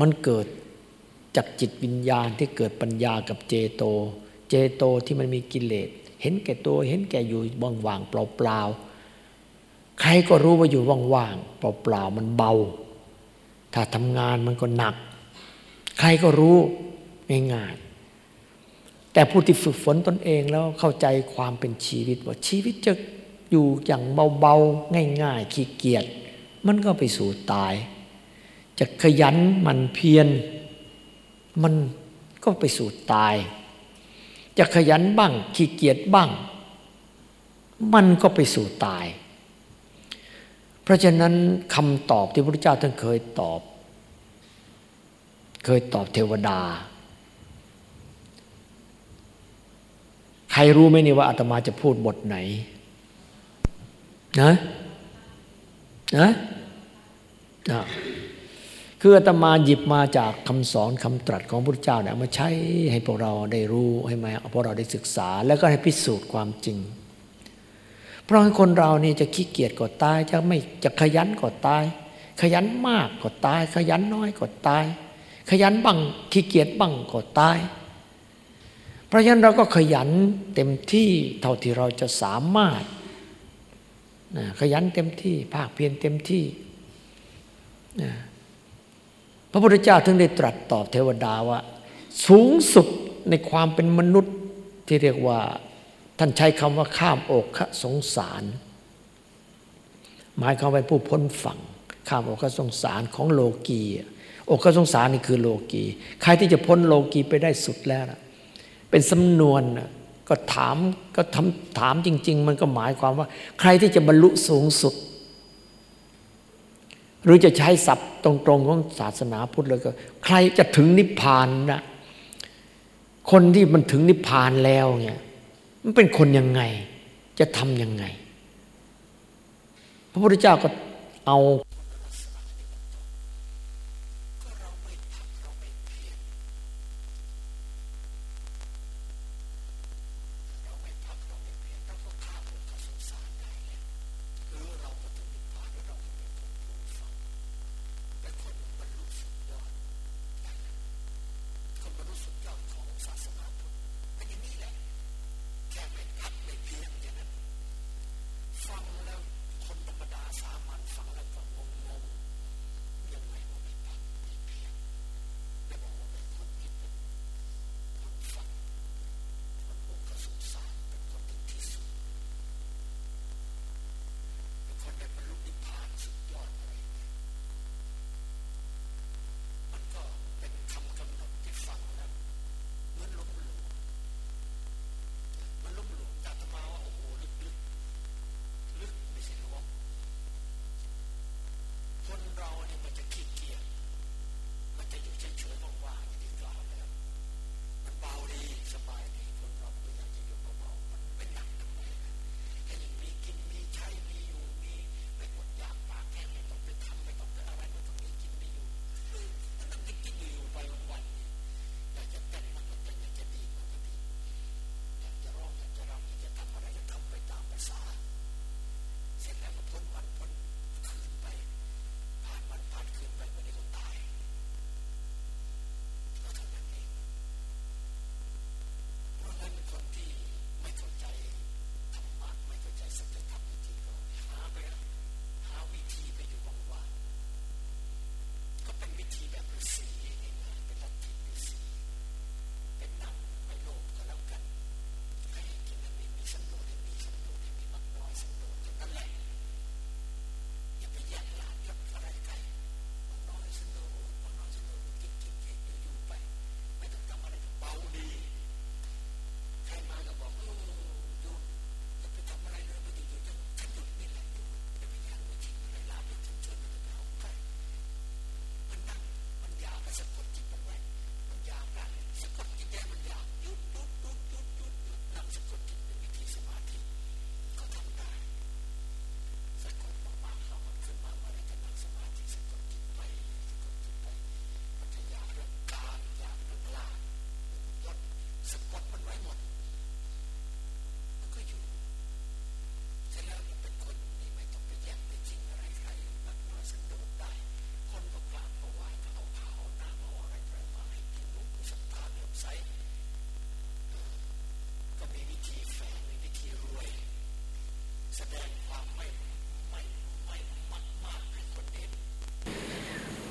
มันเกิดจากจิตวิญญาณที่เกิดปัญญากับเจโต เจโตที่มันมีกิเลส เห็นแก่ตัวเห็นแก่อยู่ว่างๆเปล่าๆ ใครก็รู้ว่าอยู่ว่างๆเปล่าๆมันเบา ถ้าทำงานมันก็หนัก ใครก็รู้ง่ายๆแต่ผู้ที่ฝึกฝนตนเองแล้วเข้าใจความเป็นชีวิตว่าชีวิตจะอยู่อย่างเบาๆง่ายๆขี้เกียจมันก็ไปสู่ตาย จะขยันมันเพียรมันก็ไปสู่ตาย จะขยันบ้างขี้เกียจบ้าง มันก็ไปสู่ตาย เพราะฉะนั้นคำตอบที่พระพุทธเจ้าท่านเคยตอบ เคยตอบเทวดา ใครรู้ไหมนี่ว่าอาตมาจะพูดบทไหนนะนะนะคืออาตมาหยิบมาจากคำสอนคำตรัสของพระพุทธเจ้าเนี่ยมาใช้ให้พวกเราได้รู้ให้มาพวกเราได้ศึกษา แล้วก็ให้พิสูจน์ความจริง เพราะคนเรานี่จะขี้เกียจก็ตาย จะไม่จะขยันก็ตาย ขยันมากก็ตาย ขยันน้อยก็ตาย ขยันบ้างขี้เกียจบ้างก็ตาย เพราะฉะนั้นเราก็ขยันเต็มที่เท่าที่เราจะสามารถขยันเต็มที่ ภาคเพียรเต็มที่ พระพุทธเจ้าถึงได้ตรัสตอบเทวดาว่า สูงสุดในความเป็นมนุษย์ที่เรียกว่า ท่านใช้คำว่าข้ามอกขสงสาร หมายความว่าผู้พ้นฝั่ง ข้ามอกขสงสารของโลกีอกขสงสารนี่คือโลกีใครที่จะพ้นโลกีไปได้สุดแล้วเป็นสำนวนก็ถามก็ทำถามจริง ๆ มันก็หมายความว่า ใครที่จะบรรลุสูงสุด หรือจะใช้ศัพท์ตรงๆของศาสนาพุทธเลยก็ใครจะถึงนิพพานนะคนที่มันถึงนิพพานแล้วเนี่ย มันเป็นคนยังไง จะทำยังไง พระพุทธเจ้าก็เอา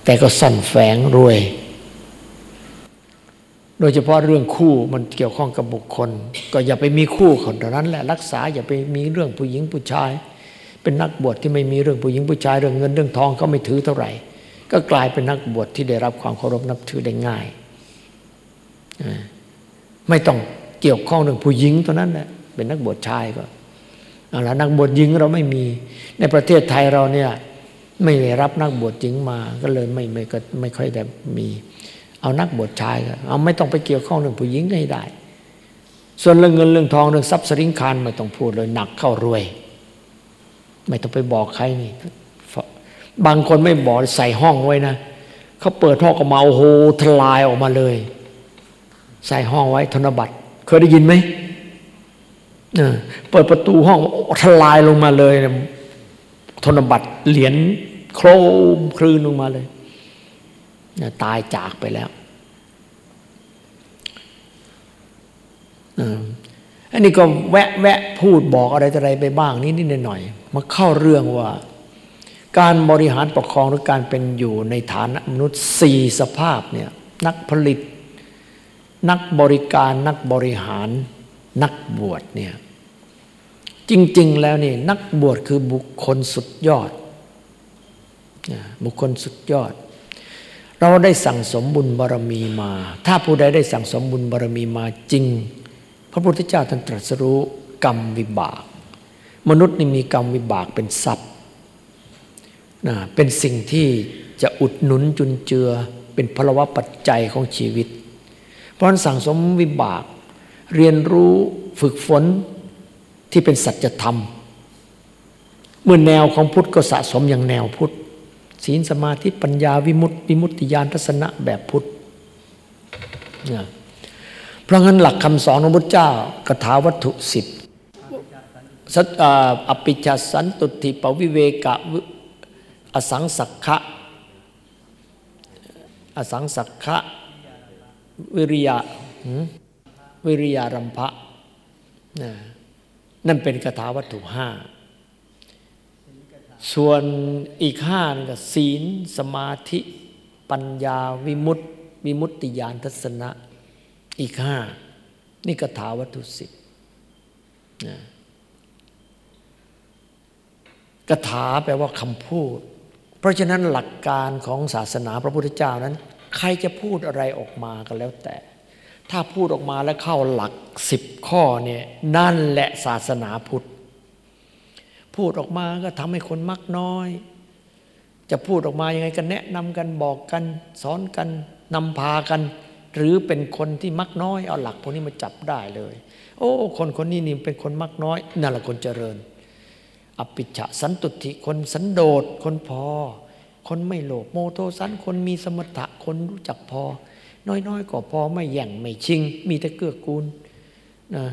แต่ก็ซ่อนแฝงรวย โดยเฉพาะเรื่องคู่มันเกี่ยวข้องกับบุคคล ก็อย่าไปมีคู่คนเท่านั้นแหละรักษาอย่าไปมีเรื่องผู้หญิงผู้ชาย เป็นนักบวชที่ไม่มีเรื่องผู้หญิงผู้ชายเรื่องเงินเรื่องทองก็ไม่ถือเท่าไหร่ ก็กลายเป็นนักบวชที่ได้รับความเคารพนับถือได้ง่าย ไม่ต้องเกี่ยวข้องเรื่องผู้หญิงเท่านั้นแหละเป็นนักบวชชายก็เอาละนักบวชหญิงเราไม่มีในประเทศไทยเราเนี่ย ไม่ได้รับนักบวชหญิงมาก็เลยไม่ไม่ก็ไม่ค่อยได้มี เอานักบวชชายก็เอาไม่ต้องไปเกี่ยวข้องเรื่องผู้หญิงให้ได้ ส่วนเรื่องเงินเรื่องทองเรื่องทรัพย์สินคารไม่ต้องพูดเลยหนักเข้ารวย ไม่ต้องไปบอกใครนี่บางคนไม่บอกใส่ห้องไว้นะเขาเปิดห้องออกมาโอ้โหทลายออกมาเลย ใส่ห้องไว้ธนบัตร เคยได้ยินไหมเปิดประตูห้องทลายลงมาเลย ธนบัตรเหรียญโครมคลื่นลงมาเลยตายจากไปแล้วอันนี้ก็แวะแวะพูดบอกอะไรอะไรไปบ้างนิดนิดหน่อยมาเข้าเรื่องว่า การบริหารปกครองหรือการเป็นอยู่ในฐานะมนุษย์สี่สภาพเนี่ยนักผลิต นักบริการนักบริหารนักบวชเนี่ย จริง ๆ แล้วนี่นักบวชคือบุคคลสุดยอด บุคคลสุดยอด เราได้สั่งสมบุญบารมีมา ถ้าผู้ใดได้สั่งสมบุญบารมีมาจริง พระพุทธเจ้าท่านตรัสรู้กรรมวิบาก มนุษย์นี่มีกรรมวิบากเป็นทรัพย์นะเป็นสิ่งที่จะอุดหนุนจุนเจือเป็นพลวะปัจจัยของชีวิต เพราะนั้นสั่งสมวิบาก เรียนรู้ฝึกฝน ที่เป็นสัจธรรม เมื่อแนวของพุทธก็สะสมอย่างแนวพุทธศีลสมาธิปัญญาวิมุตติวิมุตติญาณทัศนะแบบพุทธเพราะงั้นหลักคำสอนของพุทธเจ้ากถาวัตถุสิบอปิชาสันตุติปวิเวกะอสังสักขะอสังสักขะวิริยะวิริยารัมภะนั่ นั่นเป็นคาถาวัตถุห้าส่วนอีกห้าก็ศีล สมาธิ ปัญญาวิมุตติวิมุตติญาณทัศนะ อีกห้านี่คาถาวัตถุสิบนะคาถาแปลว่าคำพูด เพราะฉะนั้นหลักการของศาสนาพระพุทธเจ้านั้น ใครจะพูดอะไรออกมาก็แล้วแต่ ถ้าพูดออกมาแล้วเข้าหลักสิบข้อเนี่ยนั่นแหละศาสนาพุทธ พูดออกมาก็ทำให้คนมักน้อย จะพูดออกมายังไงกันแนะนำกันบอกกัน สอนกันนำพากัน หรือเป็นคนที่มักน้อย เอาหลักพวกนี้มาจับได้เลย โอ้ คนคนนี้นี่เป็นคนมักน้อยนั่นแหละคนเจริญอภิชะสันตุติคนสันโดษคนพอ คนไม่โลภโมโทสันคนมีสมถะคนรู้จักพอ น้อยๆก็พอไม่แย่งไม่ชิง มีแต่เกื้อกูลนะ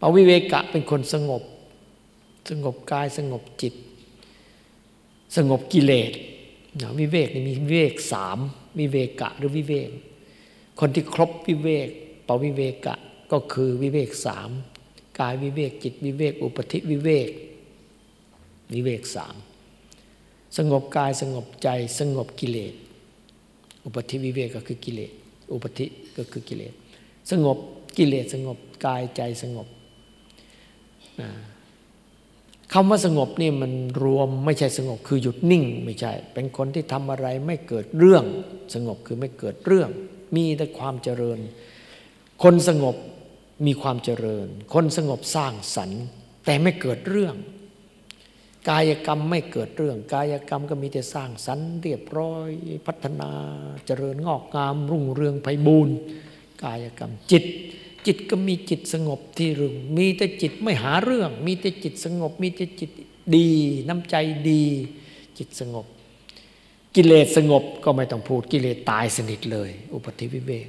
ปวิเวกะเป็นคนสงบ สงบกายสงบจิต สงบกิเลสนะวิเวกนี่มีวิเวกสามวิเวกะหรือวิเวก คนที่ครบวิเวกปวิเวกะก็คือวิเวกสามกายวิเวกจิตวิเวก อุปธิวิเวกวิเวกสามสงบกายสงบใจสงบกิเลส อุปธิวิเวกก็คือกิเลส อุปธิก็คือกิเลส สงบกิเลสสงบกายใจสงบคำว่าสงบนี่มันรวมไม่ใช่สงบคือหยุดนิ่งไม่ใช่ เป็นคนที่ทำอะไรไม่เกิดเรื่อง สงบคือไม่เกิดเรื่อง มีแต่ความเจริญ คนสงบมีความเจริญ คนสงบสร้างสรรค์ แต่ไม่เกิดเรื่อง กายกรรมไม่เกิดเรื่อง กายกรรมก็มีแต่สร้างสรรค์เรียบร้อย พัฒนาเจริญงอกงามรุ่งเรืองไพบูรณ์กายกรรมจิต จิตก็มีจิตสงบที่รึงมีแต่จิตไม่หาเรื่อง มีแต่จิตสงบ มีแต่จิตดีน้ำใจดี จิตสงบ กิเลสสงบก็ไม่ต้องพูดกิเลสตายสนิทเลย อุปธิวิเวก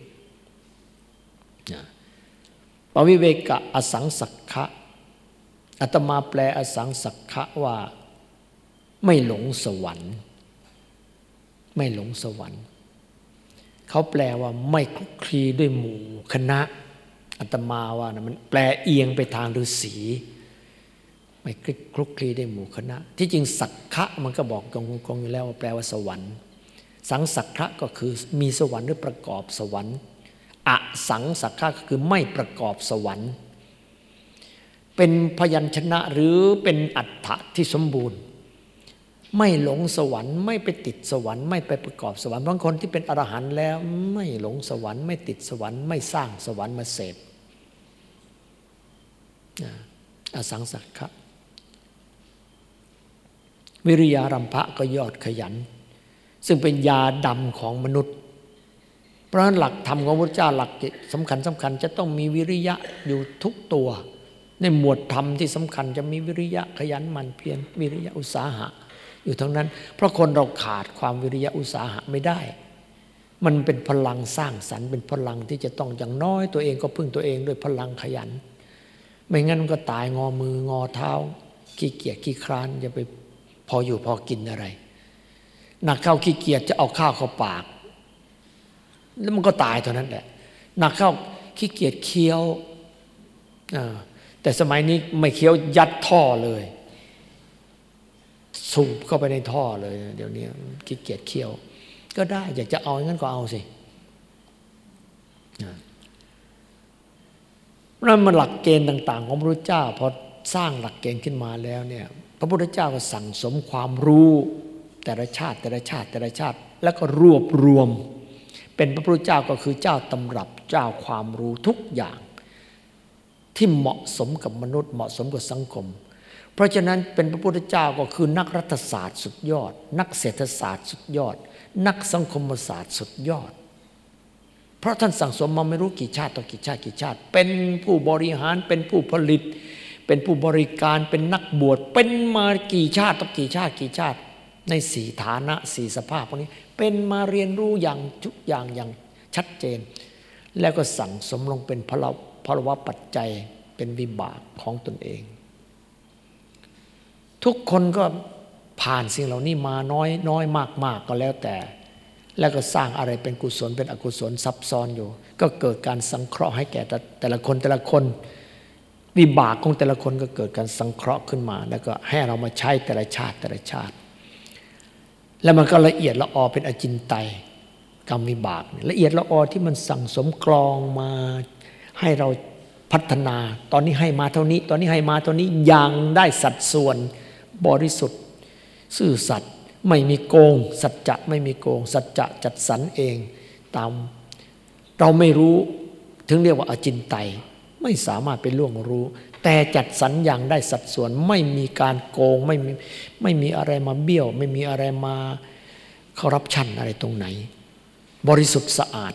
ปวิเวกะอสังสักขะ อาตมาแปลอสังสักขะว่า ไม่หลงสวรรค์ ไม่หลงสวรรค์ เขาแปลว่าไม่คลุกคลีด้วยหมู่คณะอัตมาว่านะมันแปลเอียงไปทางฤาษีไม่คลุกคลีได้หมู่คณะ ที่จริงสักขะมันก็บอกกงกงอยู่แล้วว่าแปลว่าสวรรค์ สังสักขะก็คือมีสวรรค์หรือประกอบสวรรค์อสังสักขะก็คือไม่ประกอบสวรรค์ เป็นพยัญชนะหรือเป็นอัฏฐะที่สมบูรณ์ ไม่หลงสวรรค์ไม่ไปติดสวรรค์ไม่ไปประกอบสวรรค์บางคนที่เป็นอรหันต์แล้วไม่หลงสวรรค์ไม่ติดสวรรค์ไม่สร้างสวรรค์มาเสพอสังสักขะวิริยารัมภะก็ยอดขยัน ซึ่งเป็นยาดำของมนุษย์ เพราะฉะนั้นหลักธรรมของพระเจ้าหลักสำคัญสำคัญจะต้องมีวิริยะอยู่ทุกตัว ในหมวดธรรมที่สำคัญจะมีวิริยะขยันมันเพียรวิริยะอุตสาหะ อยู่ทั้งนั้น เพราะคนเราขาดความวิริยะอุตสาหะไม่ได้ มันเป็นพลังสร้างสรรค์ เป็นพลังที่จะต้องอย่างน้อยตัวเองก็พึ่งตัวเองด้วยพลังขยัน ไม่งั้นก็ตายงอมืองอเท้าขี้เกียจขี้คร้านจะไปพออยู่พอกินอะไรหนักเข้าขี้เกียจจะเอาข้าวเข้าปาก แล้วมันก็ตายเท่านั้นแหละหนักเข้าขี้เกียจเคี้ยวอ่า แต่สมัยนี้ไม่เคี้ยวยัดท่อเลย สูบเข้าไปในท่อเลยเดี๋ยวนี้ขี้เกียจเคี้ยว ก็ได้ อยากจะเอางั้นก็เอาสินั่นมันหลักเกณฑ์ต่าง ๆ ของพระพุทธเจ้าพอสร้างหลักเกณฑ์ขึ้นมาแล้วเนี่ย พระพุทธเจ้าก็สั่งสมความรู้แต่ละชาติแต่ละชาติแต่ละชาติ แล้วก็รวบรวม เป็นพระพุทธเจ้าก็คือเจ้าตำรับเจ้าความรู้ทุกอย่าง ที่เหมาะสมกับมนุษย์เหมาะสมกับสังคม เพราะฉะนั้นเป็นพระพุทธเจ้าก็คือนักรัฐศาสตร์สุดยอด นักเศรษฐศาสตร์สุดยอด นักสังคมศาสตร์สุดยอด เพราะท่านสั่งสมมาไม่รู้กี่ชาติต่อกี่ชาติกี่ชาติ เป็นผู้บริหารเป็นผู้ผลิต เป็นผู้บริการเป็นนักบวชเป็นมากี่ชาติต่อกี่ชาติกี่ชาติ ในสี่ฐานะสี่สภาพพวกนี้เป็นมาเรียนรู้อย่างทุกอย่างอย่างชัดเจน แล้วก็สั่งสมลงเป็นพล พลวะปัจจัยเป็นวิบากของตนเอง ทุกคนก็ผ่านสิ่งเหล่านี้มาน้อยน้อยมากมากก็แล้วแต่ แล้วก็สร้างอะไรเป็นกุศลเป็นอกุศลซับซ้อนอยู่ ก็เกิดการสังเคราะห์ให้แก่แต่ละคนแต่ละคน วิบากของแต่ละคนก็เกิดการสังเคราะห์ขึ้นมา แล้วก็ให้เรามาใช้แต่ละชาติแต่ละชาติ แล้วมันก็ละเอียดละออเป็นอจินไตยกรรมวิบากละเอียดละออที่มันสั่งสมกรองมา ให้เราพัฒนา ตอนนี้ให้มาเท่านี้ ตอนนี้ให้มาเท่านี้ยังได้สัดส่วนบริสุทธิ์ ซื่อสัตย์ไม่มีโกง สัจจะไม่มีโกง สัจจะจัดสรรเองตามเราไม่รู้ถึงเรียกว่าอจินไตยไม่สามารถไปล่วงรู้ แต่จัดสรรอย่างได้สัดส่วนไม่มีการโกงไม่มีไม่มีอะไรมาเบี้ยว ไม่มีอะไรมาคอรัปชันอะไรตรงไหน บริสุทธิ์สะอาด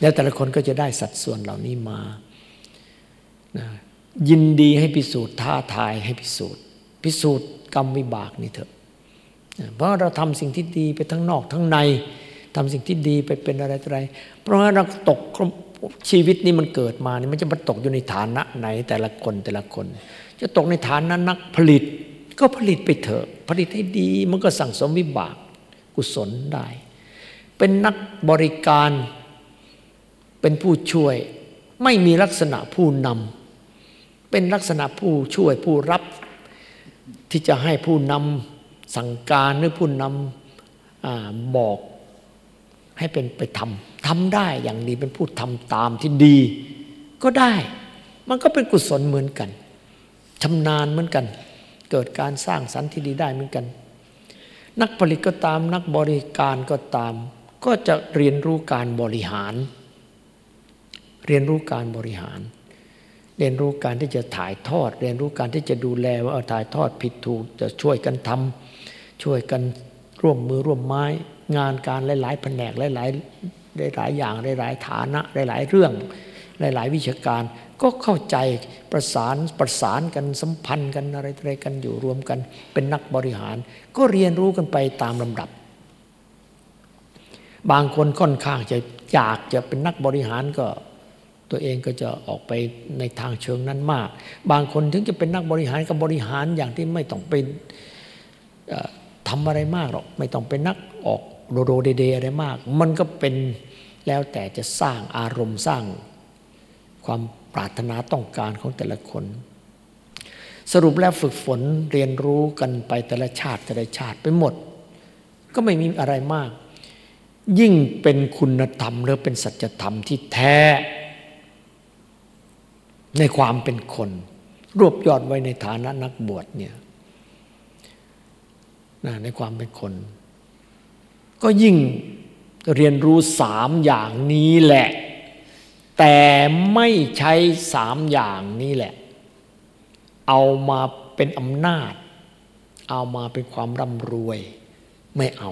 แล้วแต่ละคนก็จะได้สัดส่วนเหล่านี้มานะยินดีให้พิสูจน์ท้าทายให้พิสูจน์ พิสูจน์กรรมวิบากนี่เถอะเพราะเราทำสิ่งที่ดีไปทั้งนอกทั้งในทำสิ่งที่ดีไปเป็นอะไรอะไร เพราะว่าเราตกชีวิตนี้มันเกิดมานี่มันจะมาตกอยู่ในฐานะไหนแต่ละคนแต่ละคน จะตกในฐานะนักผลิต ก็ผลิตไปเถอะ ผลิตให้ดีมันก็สั่งสมวิบากกุศลได้ เป็นนักบริการ เป็นผู้ช่วย ไม่มีลักษณะผู้นำเป็นลักษณะผู้ช่วยผู้รับ ที่จะให้ผู้นำสั่งการหรือผู้นำบอก ให้เป็นไปทำทำได้อย่างดีเป็นผู้ทำตามที่ดี ก็ได้ มันก็เป็นกุศลเหมือนกันชำนาญเหมือนกัน เกิดการสร้างสรรค์ที่ดีได้เหมือนกัน นักผลิตก็ตามนักบริการก็ตาม ก็จะเรียนรู้การบริหาร เรียนรู้การบริหาร เรียนรู้การที่จะถ่ายทอด เรียนรู้การที่จะดูแลว่าถ่ายทอดผิดถูกจะช่วยกันทำช่วยกันร่วมมือร่วมไม้ งานการหลายๆแผนกหลายๆหลายๆอย่างหลายๆฐานะหลายๆเรื่องหลายๆวิชาการก็เข้าใจประสานประสานกันสัมพันธ์กันอะไรอะไรกันอยู่รวมกัน เป็นนักบริหาร ก็เรียนรู้กันไปตามลำดับ บางคนค่อนข้างจะอยากจะเป็นนักบริหารก็ ตัวเองก็จะออกไปในทางเชิงนั้นมาก บางคนถึงจะเป็นนักบริหารก็บริหารอย่างที่ไม่ต้องเป็นทำอะไรมากหรอกไม่ต้องเป็นนักออกโดโดเดเดอะไรมาก มันก็เป็นแล้วแต่จะสร้างอารมณ์สร้างความปรารถนาต้องการของแต่ละคน สรุปแล้วฝึกฝนเรียนรู้กันไปแต่ละชาติแต่ละชาติไปหมด ก็ไม่มีอะไรมาก ยิ่งเป็นคุณธรรมหรือเป็นสัจธรรมที่แท้ ในความเป็นคน รวบยอดไว้ในฐานะนักบวชเนี่ยในความเป็นคน ก็ยิ่งเรียนรู้สามอย่างนี้แหละ แต่ไม่ใช้สามอย่างนี้แหละ เอามาเป็นอำนาจ เอามาเป็นความร่ำรวยไม่เอา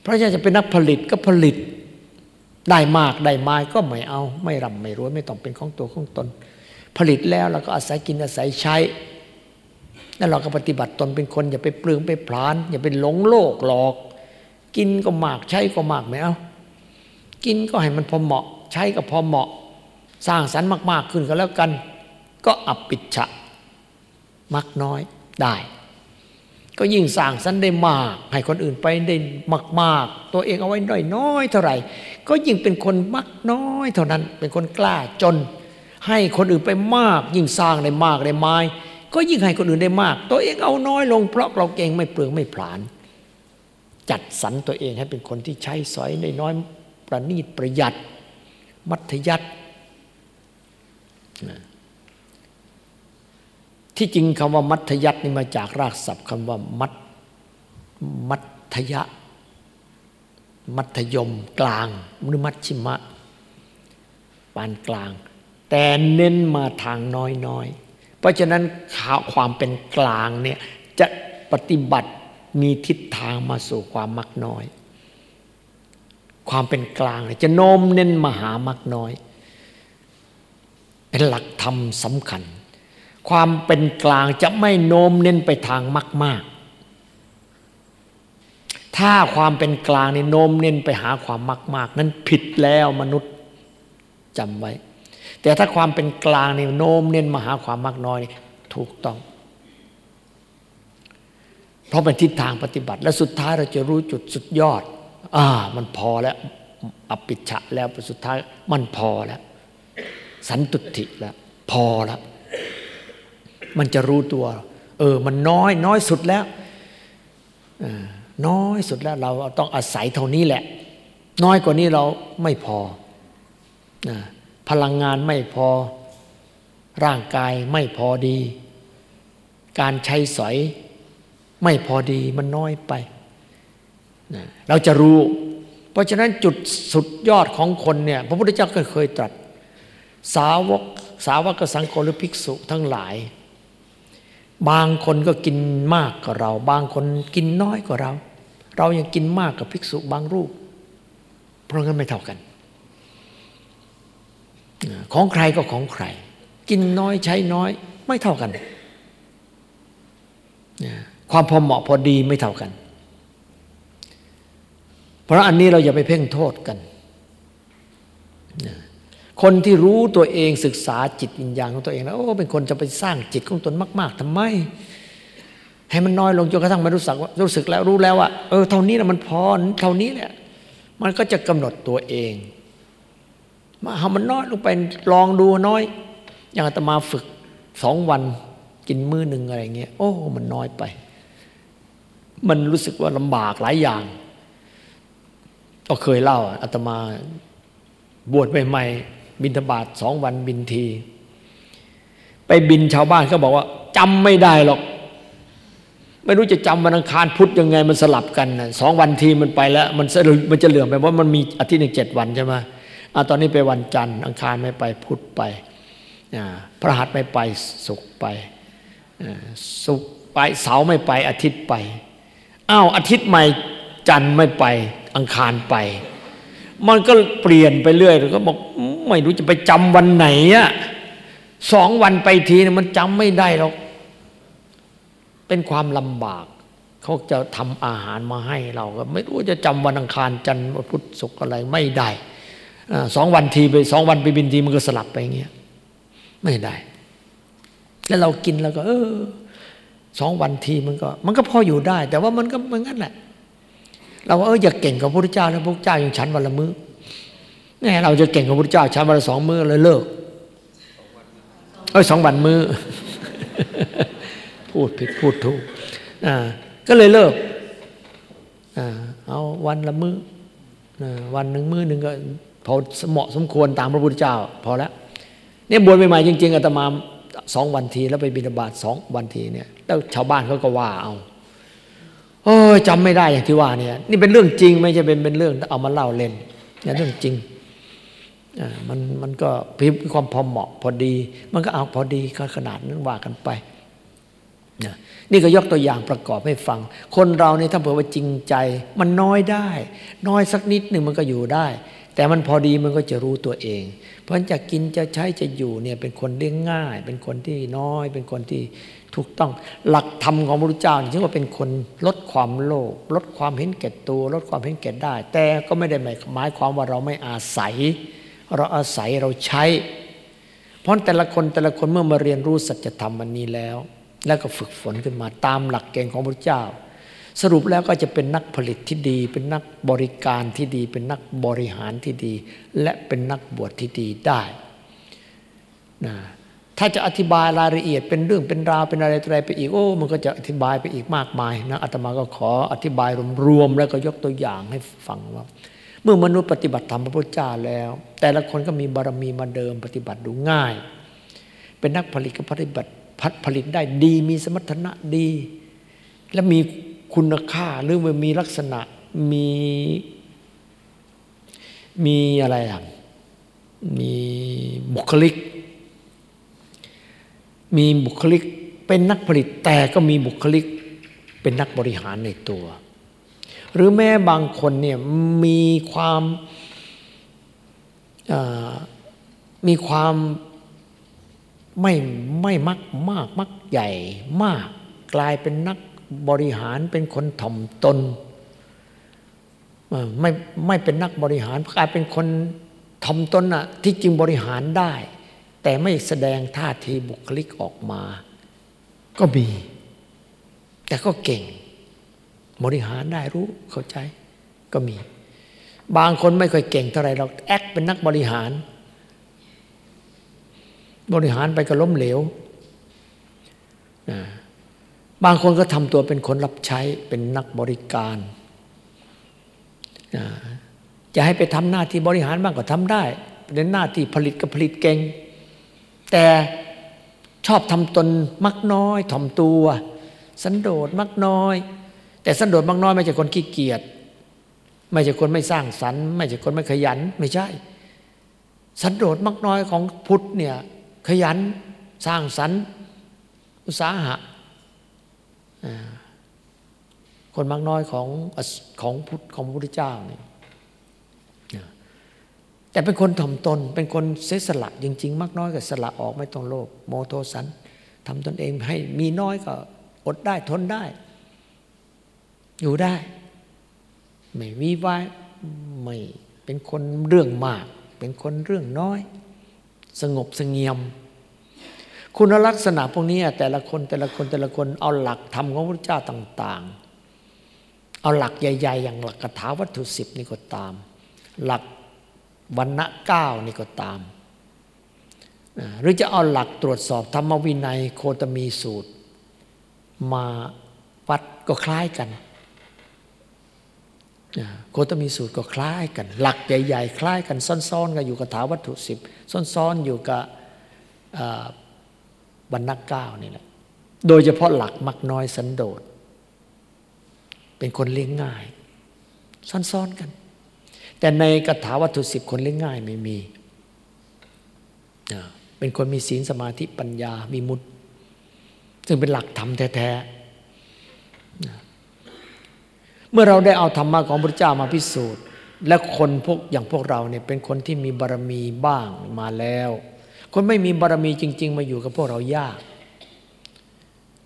เพราะจะเป็นนักผลิตก็ผลิต ได้มากได้มาก็ไม่เอา ไม่ร่ำไม่รวยไม่ต้องเป็นของตัวของตน ผลิตแล้วเราก็อาศัยกินอาศัยใช้แล้วเราก็ปฏิบัติตนเป็นคน อย่าไปเปลืองไปพลาน อย่าไปหลงโลกหลอก กินก็มากใช้ก็มากไม่เอากินก็ให้มันพอเหมาะ ใช้ก็พอเหมาะ สร้างสรรค์มาก ๆ ขึ้นก็แล้วกัน ก็อับปิดฉะ มักน้อยได้ ก็ยิ่งสร้างสรรค์ได้มาก ให้คนอื่นไปได้มาก ๆ ตัวเองเอาไว้น้อยๆเท่าไหร่ ก็ยิ่งเป็นคนมักน้อยเท่านั้น เป็นคนกล้าจน ให้คนอื่นไปมาก ยิ่งสร้างได้มากได้ไม้ก็ยิ่งให้คนอื่นได้มาก ตัวเองเอาน้อยลงเพราะเราเก่งไม่เปลืองไม่ผลาญจัดสรรตัวเองให้เป็นคนที่ใช้สอยได้น้อยประณีตประหยัด มัธยัติที่จริงคำว่ามัธยัตินี่มาจากรากศัพท์คำว่ามัดมัธยะ มัธยมกลางหรือมัชชิมะ ปานกลาง แต่เน้นมาทางน้อยๆ เพราะฉะนั้นข่าวความเป็นกลางเนี่ยจะปฏิบัติมีทิศทางมาสู่ความมักน้อย ความเป็นกลางจะโน้มเน้นมหามักน้อย เป็นหลักธรรมสำคัญ ความเป็นกลางจะไม่โน้มเน้นไปทางมากๆ ถ้าความเป็นกลางนี่โน้มเน้นไปหาความมาก ๆ นั้นผิดแล้วมนุษย์จำไว้ แต่ถ้าความเป็นกลางนี่โน้มเน้นมาหาความมากน้อยนี่ถูกต้อง เพราะเป็นทิศทางปฏิบัติ และสุดท้ายเราจะรู้จุดสุดยอด อ่า มันพอแล้วอปิชะแล้วสุดท้ายมันพอแล้ว สันตุติแล้ว พอแล้ว มันจะรู้ตัว เออ มันน้อย น้อยสุดแล้วอ่า น้อยสุดแล้วเราต้องอาศัยเท่านี้แหละ น้อยกว่านี้เราไม่พอพลังงานไม่พอ ร่างกายไม่พอดี การใช้สอยไม่พอดีมันน้อยไปเราจะรู้ เพราะฉะนั้นจุดสุดยอดของคนเนี่ยพระพุทธเจ้าก็เคยตรัส สาวกสาวกสังโฆหรือภิกษุทั้งหลาย บางคนก็กินมากกว่าเรา บางคนกินน้อยกว่าเรา เรายังกินมากกับภิกษุบางรูป เพราะงั้นไม่เท่ากัน ของใครก็ของใคร กินน้อยใช้น้อย ไม่เท่ากัน ความพอเหมาะพอดีไม่เท่ากัน เพราะอันนี้เราอย่าไปเพ่งโทษกัน คนที่รู้ตัวเองศึกษาจิตวิญญาณของตัวเองแล้วโอ้เป็นคนจะไปสร้างจิตของตนมาก ๆทำไม ให้มันน้อยลงจนกระทั่งมันรู้สึกว่ารู้สึกแล้วรู้แล้วว่าเออเท่านี้นะมันพอเท่านี้แหละมันก็จะกำหนดตัวเอง มาทำมันน้อยลงไปลองดูน้อย อย่างอาตมาฝึกสองวันกินมื้อหนึ่งอะไรเงี้ยโอ้ มันน้อยไป มันรู้สึกว่าลำบากหลายอย่างก็เคยเล่าอาตมาบวชใหม่ บินทบาทสองวันบินที ไปบินชาวบ้านเขาบอกว่าจำไม่ได้หรอก ไม่รู้จะจำวันอังคารพุธยังไงมันสลับกันสองวันทีมันไปแล้ว มันมันจะเหลื่อมไปว่ามันมีอาทิตย์หนึ่งเจ็ดวันใช่ไหมอ่าตอนนี้ไปวันจันทร์อังคารไม่ไปพุธไปพระหัสไม่ไปศุกร์ไปศุกร์ไปเสาร์ไม่ไปอาทิตย์ไปอ้าวอาทิตย์ใหม่จันทร์ไม่ไปอังคารไป มันก็เปลี่ยนไปเรื่อยก็บอก ไม่รู้จะไปจำวันไหนอะสองวันไปทีนมันจำไม่ได้หรอก เป็นความลำบาก เขาจะทำอาหารมาให้เราก็ ไม่รู้จะจำวันอังคารจันทร์พุธศุกร์อะไรไม่ได้สองวันทีไปสองวันไปบินทีมันก็สลับไปอย่างเงี้ยไม่ได้ แล้วเรากินแล้วก็ เออสองวันทีมันก็ มันก็พออยู่ได้ แต่ว่ามันก็มือนกันแหละ เราว่าเอออย่าเก่งกับพระพุทธเจ้าแล้วพระพุทธเจ้ายังฉันวันละมื้อ นี่เราจะเก่งกับพระพุทธเจ้าฉันวันละสองมื้อเลยเลิกเออสองวันมื้อพูดผิดพูดถูกอ่าก็เลยเลิกอ่าเอาวันละมือ้อวันหนึ่งมื้อหนึ่งก็พอเหมาะสมควรตามพระพุทธเจ้า พอแล้วเนี่ยบวชใหม่ๆจริง ๆอาตมาสองวันทีแล้วไปบิณฑบาตสองวันทีเนี่ยแล้วชาวบ้านเขาก็ว่าเอาโอ้ยจำไม่ได้อย่างที่ว่าเนี่ย นี่เป็นเรื่องจริงไม่ใช่เป็นเป็นเรื่องเอามาเล่าเล่นเนี่ยเรื่องจริง มันมันก็พิมความพอเหมาะพอดี มันก็เอาพอดีขนาดนั้นว่ากันไปนี่ก็ยกตัวอย่างประกอบให้ฟัง คนเราเนี่ยถ้าเผื่อว่าจริงใจ มันน้อยได้ น้อยสักนิดหนึ่งมันก็อยู่ได้ แต่มันพอดีมันก็จะรู้ตัวเอง เพราะจะกินจะใช้จะอยู่เนี่ยเป็นคนเลี้ยงง่าย เป็นคนที่น้อย เป็นคนที่ถูกต้องหลักธรรมของพระพุทธเจ้าจึงว่าเป็นคนลดความโลภลดความเห็นแก่ตัว ลดความเห็นแก่ได้ แต่ก็ไม่ได้หมายความว่าเราไม่อาศัย เราอาศัยเราใช้ เพราะแต่ละคนแต่ละคนเมื่อมาเรียนรู้สัจธรรมอันนี้แล้ว แล้วก็ฝึกฝนขึ้นมาตามหลักเกณฑ์ของพระเจ้า สรุปแล้วก็จะเป็นนักผลิตที่ดี เป็นนักบริการที่ดี เป็นนักบริหารที่ดี และเป็นนักบวชที่ดีได้นะถ้าจะอธิบายรายละเอียดเป็นเรื่องเป็นราวเป็นอะไรอะไรไปอีกโอ้ มันก็จะอธิบายไปอีกมากมายนะอาตมาก็ขออธิบายรวมๆแล้วก็ยกตัวอย่างให้ฟังว่า เมื่อมนุษย์ปฏิบัติธรรมพระพุทธเจ้าแล้ว แต่ละคนก็มีบารมีมาเดิมปฏิบัติดูง่าย เป็นนักผลิตก็ปฏิบัติพัดผลิตได้ดีมีสมรรถนะดี และมีคุณค่าหรือว่ามีลักษณะมีมีอะไรอะมีบุคลิก มีบุคลิกเป็นนักผลิตแต่ก็มีบุคลิกเป็นนักบริหารในตัว หรือแม้บางคนเนี่ยมีความมีความไม่ไม่มักมากมักใหญ่มากกลายเป็นนักบริหารเป็นคนถ่อมตนไม่ไม่เป็นนักบริหารกลายเป็นคนถ่อมตนอะที่จริงบริหารได้ แต่ไม่แสดงท่าทีบุคลิกออกมา ก็มี แต่ก็เก่ง บริหารได้รู้เข้าใจก็มี บางคนไม่ค่อยเก่งเท่าไหร่เราแอคเป็นนักบริหาร บริหารไปก็ล้มเหลวบางคนก็ทำตัวเป็นคนรับใช้เป็นนักบริการจะให้ไปทำหน้าที่บริหารบ้างก็ทำได้เป็นหน้าที่ผลิตก็ผลิตเก่ง แต่ชอบทำตนมักน้อยถ่อมตัว สันโดษมักน้อย แต่สันโดษมักน้อยไม่ใช่คนขี้เกียจไม่ใช่คนไม่สร้างสรรค์ไม่ใช่คนไม่ขยันไม่ใช่ สันโดษมักน้อยของพุทธเนี่ยขยันสร้างสรรค์อุตสาหะคนมักน้อยของของพุทธของพระพุทธเจ้าเนี่ยแต่เป็นคนถ่อมตน เป็นคนเสียสละจริง ๆ มากน้อยก็สละออกไม่ต้องโลภโมโทสันทำตนเองให้มีน้อยก็อดได้ทนได้ อยู่ได้ ไม่วิวายไม่เป็นคนเรื่องมาก เป็นคนเรื่องน้อย สงบสงเงียม คุณลักษณะพวกนี้แต่ละคนแต่ละคนแต่ละคนเอาหลักธรรมของพระเจ้าต่าง ๆ เอาหลักใหญ่ ๆ อย่างหลักคาถาวัตถุสิบนี่ก็ตาม หลักวันณะเก้านี่ก็ตามหรือจะเอาหลักตรวจสอบธรรมวินัยโคตมีสูตร มาวัดก็คล้ายกัน โคตมีสูตรก็คล้ายกัน หลักใหญ่ๆ คล้ายกันซ่อนๆกันอยู่กับถาวัตถุสิบซ่อนๆอยู่กับบรรณเก้านี่แหละ โดยเฉพาะหลักมักน้อยสันโดษ เป็นคนเลี้ยงง่าย ซ่อนๆกัน แต่ในกถาวัตถุสิบคนเล่นง่ายไม่มีเป็นคนมีศีลสมาธิปัญญามีมุตซึ่งเป็นหลักธรรมแท้ๆ เมื่อเราได้เอาธรรมะของพระเจ้ามาพิสูจน์ และคนพวกอย่างพวกเราเนี่ยเป็นคนที่มีบารมีบ้างมาแล้ว คนไม่มีบารมีจริง ๆ มาอยู่กับพวกเรายาก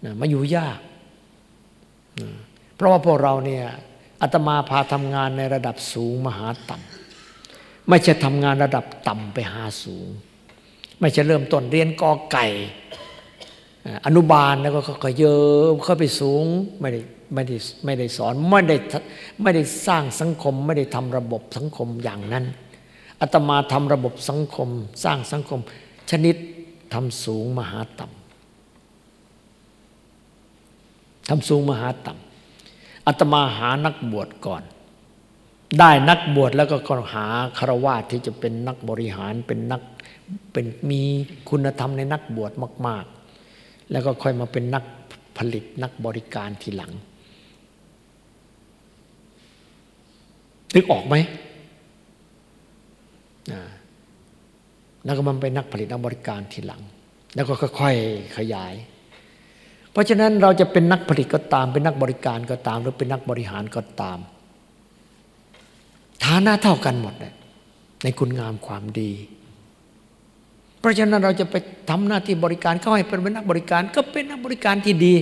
นะมาอยู่ยากเพราะว่าพวกเราเนี่ยอาตมาพาทำงานในระดับสูงมหาต่ำไม่ใช่ทำงานระดับต่ำไปหาสูง ไม่ใช่เริ่มต้นเรียนกอไก่อนุบาลแล้วก็ค่อยเยอะเข้าไปสูงไม่ได้ ไม่ได้ไม่ได้สอนไม่ได้ไม่ได้สร้างสังคม ไม่ได้ทำระบบสังคมอย่างนั้นอาตมาทำระบบสังคม สร้างสังคม ชนิดทำสูงมหาต่ำทำสูงมหาต่ำอาตมาหานักบวชก่อน ได้นักบวชแล้วก็หาคารวะที่จะเป็นนักบริหารเป็นนักเป็นมีคุณธรรมในนักบวชมาก ๆ แล้วก็ค่อยมาเป็นนักผลิตนักบริการทีหลัง นึกออกไหมแล้วก็มันเป็นนักผลิตนักบริการทีหลัง แล้วก็ค่อยๆขยาย เพราะฉะนั้นเราจะเป็นนักผลิตก็ตาม เป็นนักบริการก็ตาม หรือเป็นนักบริหารก็ตาม ฐานะเท่ากันหมดในคุณงามความดี เพราะฉะนั้นเราจะไปทำหน้าที่บริการเข้าให้เป็นนักบริการ ก็เป็นนักบริการที่ดี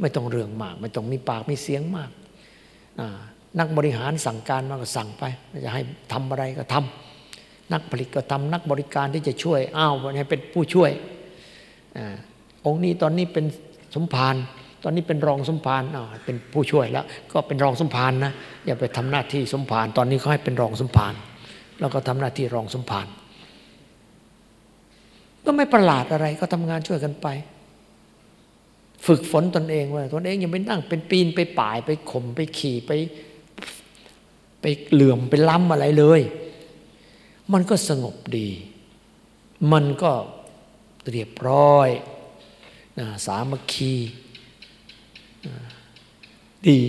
ไม่ต้องเรื่องมาก ไม่ต้องมีปากมีเสียงมาก นักบริหารสั่งการมาก็สั่งไปจะให้ทำอะไรก็ทำนักผลิตก็ทำนักบริการที่จะช่วยอ้าวให้เป็นผู้ช่วยอองค์นี้ตอนนี้เป็นสมภารตอนนี้เป็นรองสมภารเป็นผู้ช่วยแล้ว ก็เป็นรองสมภารนะอย่าไปทำหน้าที่สมภารตอนนี้เขาให้เป็นรองสมภารแล้วก็ทำหน้าที่รองสมภารก็ไม่ประหลาดอะไรก็ทำงานช่วยกันไป ฝึกฝนตนเองว่าตนเองย่าไปนั่งเป็นปีนไปป่ายไปข่มไปขี่ไป ไปเหลื่อมไปล้ำอะไรเลย มันก็สงบดี มันก็เรียบร้อยนะสามัคคีดี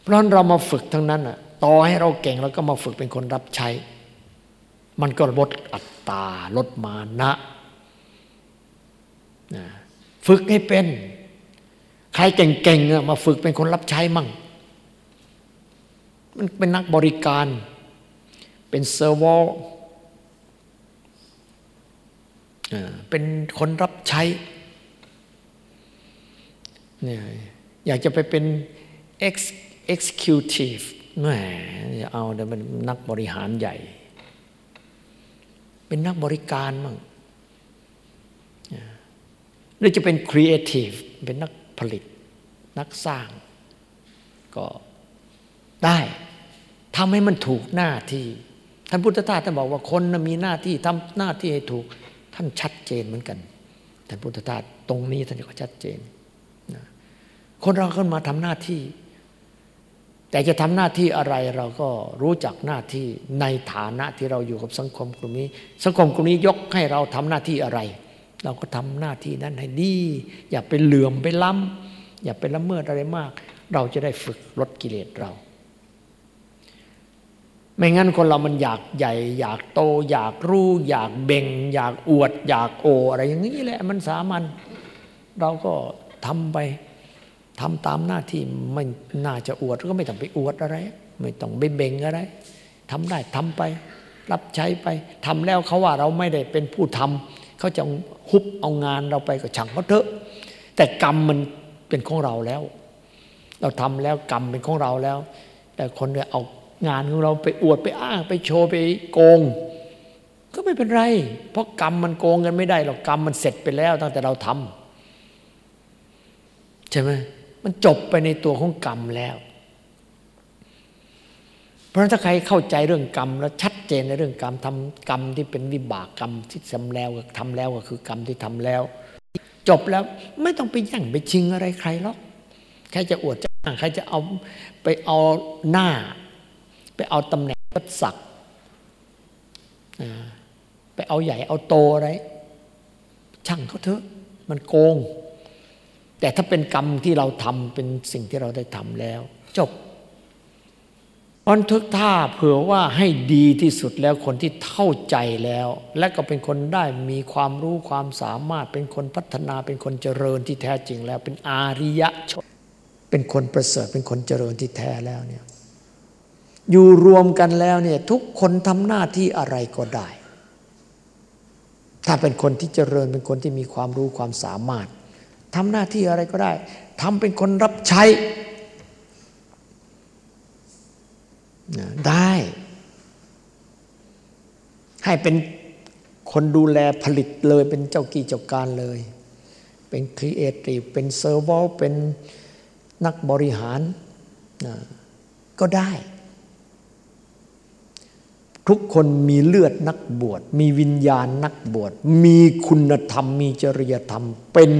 เพราะเรามาฝึกทั้งนั้นอะต่อให้เราเก่งแล้วก็มาฝึกเป็นคนรับใช้ มันก็ลดอัตตาลดมานะนะ ฝึกให้เป็น ใครเก่งๆมาฝึกเป็นคนรับใช้มั่ง มันเป็นนักบริการ เป็นเซอร์วอลเป็นคนรับใช้เนี่ยอยากจะไปเป็น ex executive แหมเอาเดี๋ยวมันนักบริหารใหญ่ เป็นนักบริการมั่งหรือจะเป็น creative เป็นนักผลิต นักสร้างก็ ได้ทำให้มันถูกหน้าที่ ท่านพุทธทาสท่านบอกว่าคนมีหน้าที่ทำหน้าที่ให้ถูก ท่านชัดเจนเหมือนกัน ท่านพุทธทาสตรงนี้ท่านก็ชัดเจนนะคนเราขึ้นมาทำหน้าที่ แต่จะทำหน้าที่อะไรเราก็รู้จักหน้าที่ในฐานะที่เราอยู่กับสังคมกลุ่มนี้ สังคมกลุ่มนี้ยกให้เราทำหน้าที่อะไร เราก็ทำหน้าที่นั้นให้ดี อย่าไปเหลื่อมไปล้ำอย่าไปละเมิดอะไรมาก เราจะได้ฝึกลดกิเลสเรา ไม่งั้นคนเรามันอยากใหญ่ อยากโต อยากรู้ อยากเบ่ง อยากอวด อยากโออะไรอย่างนี้แหละมันสามัญเราก็ทำไปทำตามหน้าที่ไม่น่าจะอวดก็ไม่ต้องไปอวดอะไร ไม่ต้องไปเบ่งอะไรทำได้ทำไป รับใช้ไปทำแล้วเขาว่าเราไม่ได้เป็นผู้ทำเขาจะฮุบเอางานเราไปก็ช่างเขาเถอะ แต่กรรมมันเป็นของเราแล้ว เราทำแล้วกรรมเป็นของเราแล้ว แต่คนเนี่ยเอา งานของเราไปอวดไปอ้างไปโชว์ไปโกง ก็ไม่เป็นไร เพราะกรรมมันโกงกันไม่ได้หรอกกรรมมันเสร็จไปแล้ว ตั้งแต่เราทำใช่ไหมมันจบไปในตัวของกรรมแล้ว เพราะถ้าใครเข้าใจเรื่องกรรม แล้วชัดเจนในเรื่องกรรมทำกรรมที่เป็นวิบากกรรมที่ทำแล้วทำแล้วก็คือกรรมที่ทำแล้ว จบแล้วไม่ต้องไปแย่งไปชิงอะไรใครหรอกใครจะอวดจะใครจะเอาไปเอาหน้า ไปเอาตำแหน่งยศศักดิ์ไปเอาใหญ่เอาโตอะไร ช่างเขาเถอะมันโกง แต่ถ้าเป็นกรรมที่เราทำเป็นสิ่งที่เราได้ทำแล้ว จบอันทุกท่าเผื่อว่าให้ดีที่สุดแล้วคนที่เข้าใจแล้ว และก็เป็นคนได้มีความรู้ความสามารถ เป็นคนพัฒนาเป็นคนเจริญที่แท้จริงแล้ว เป็นอาริยชนเป็นคนประเสริฐเป็นคนเจริญที่แท้แล้วเนี่ย อยู่รวมกันแล้วเนี่ยทุกคนทำหน้าที่อะไรก็ได้ ถ้าเป็นคนที่เจริญเป็นคนที่มีความรู้ความสามารถทำหน้าที่อะไรก็ได้ทำเป็นคนรับใช้ได้ ให้เป็นคนดูแลผลิตเลยเป็นเจ้ากี้เจ้าการเลย เป็นครีเอทีฟเป็น servant เป็นนักบริหารก็ได้ ทุกคนมีเลือดนักบวช มีวิญญาณนักบวช มีคุณธรรม มีจริยธรรม เป็น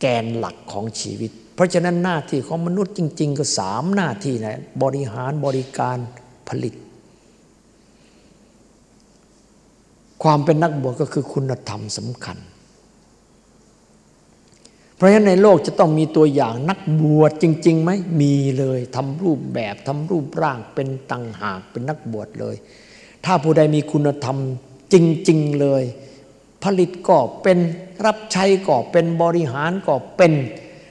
แกนหลักของชีวิต เพราะฉะนั้นหน้าที่ของมนุษย์จริง ๆ ก็สามหน้าที่นะบริหารบริการผลิต ความเป็นนักบวชก็คือคุณธรรมสำคัญ ราะฉะนั้นในโลกจะต้องมีตัวอย่างนักบวชจริงๆไหมมีเลยทำรูปแบบทำรูปร่างเป็นตังหากเป็นนักบวชเลย ถ้าผู้ใดมีคุณธรรมจริง ๆเลย ผลิตก็เป็นรับใช้ก็เป็นบริหารก็เป็น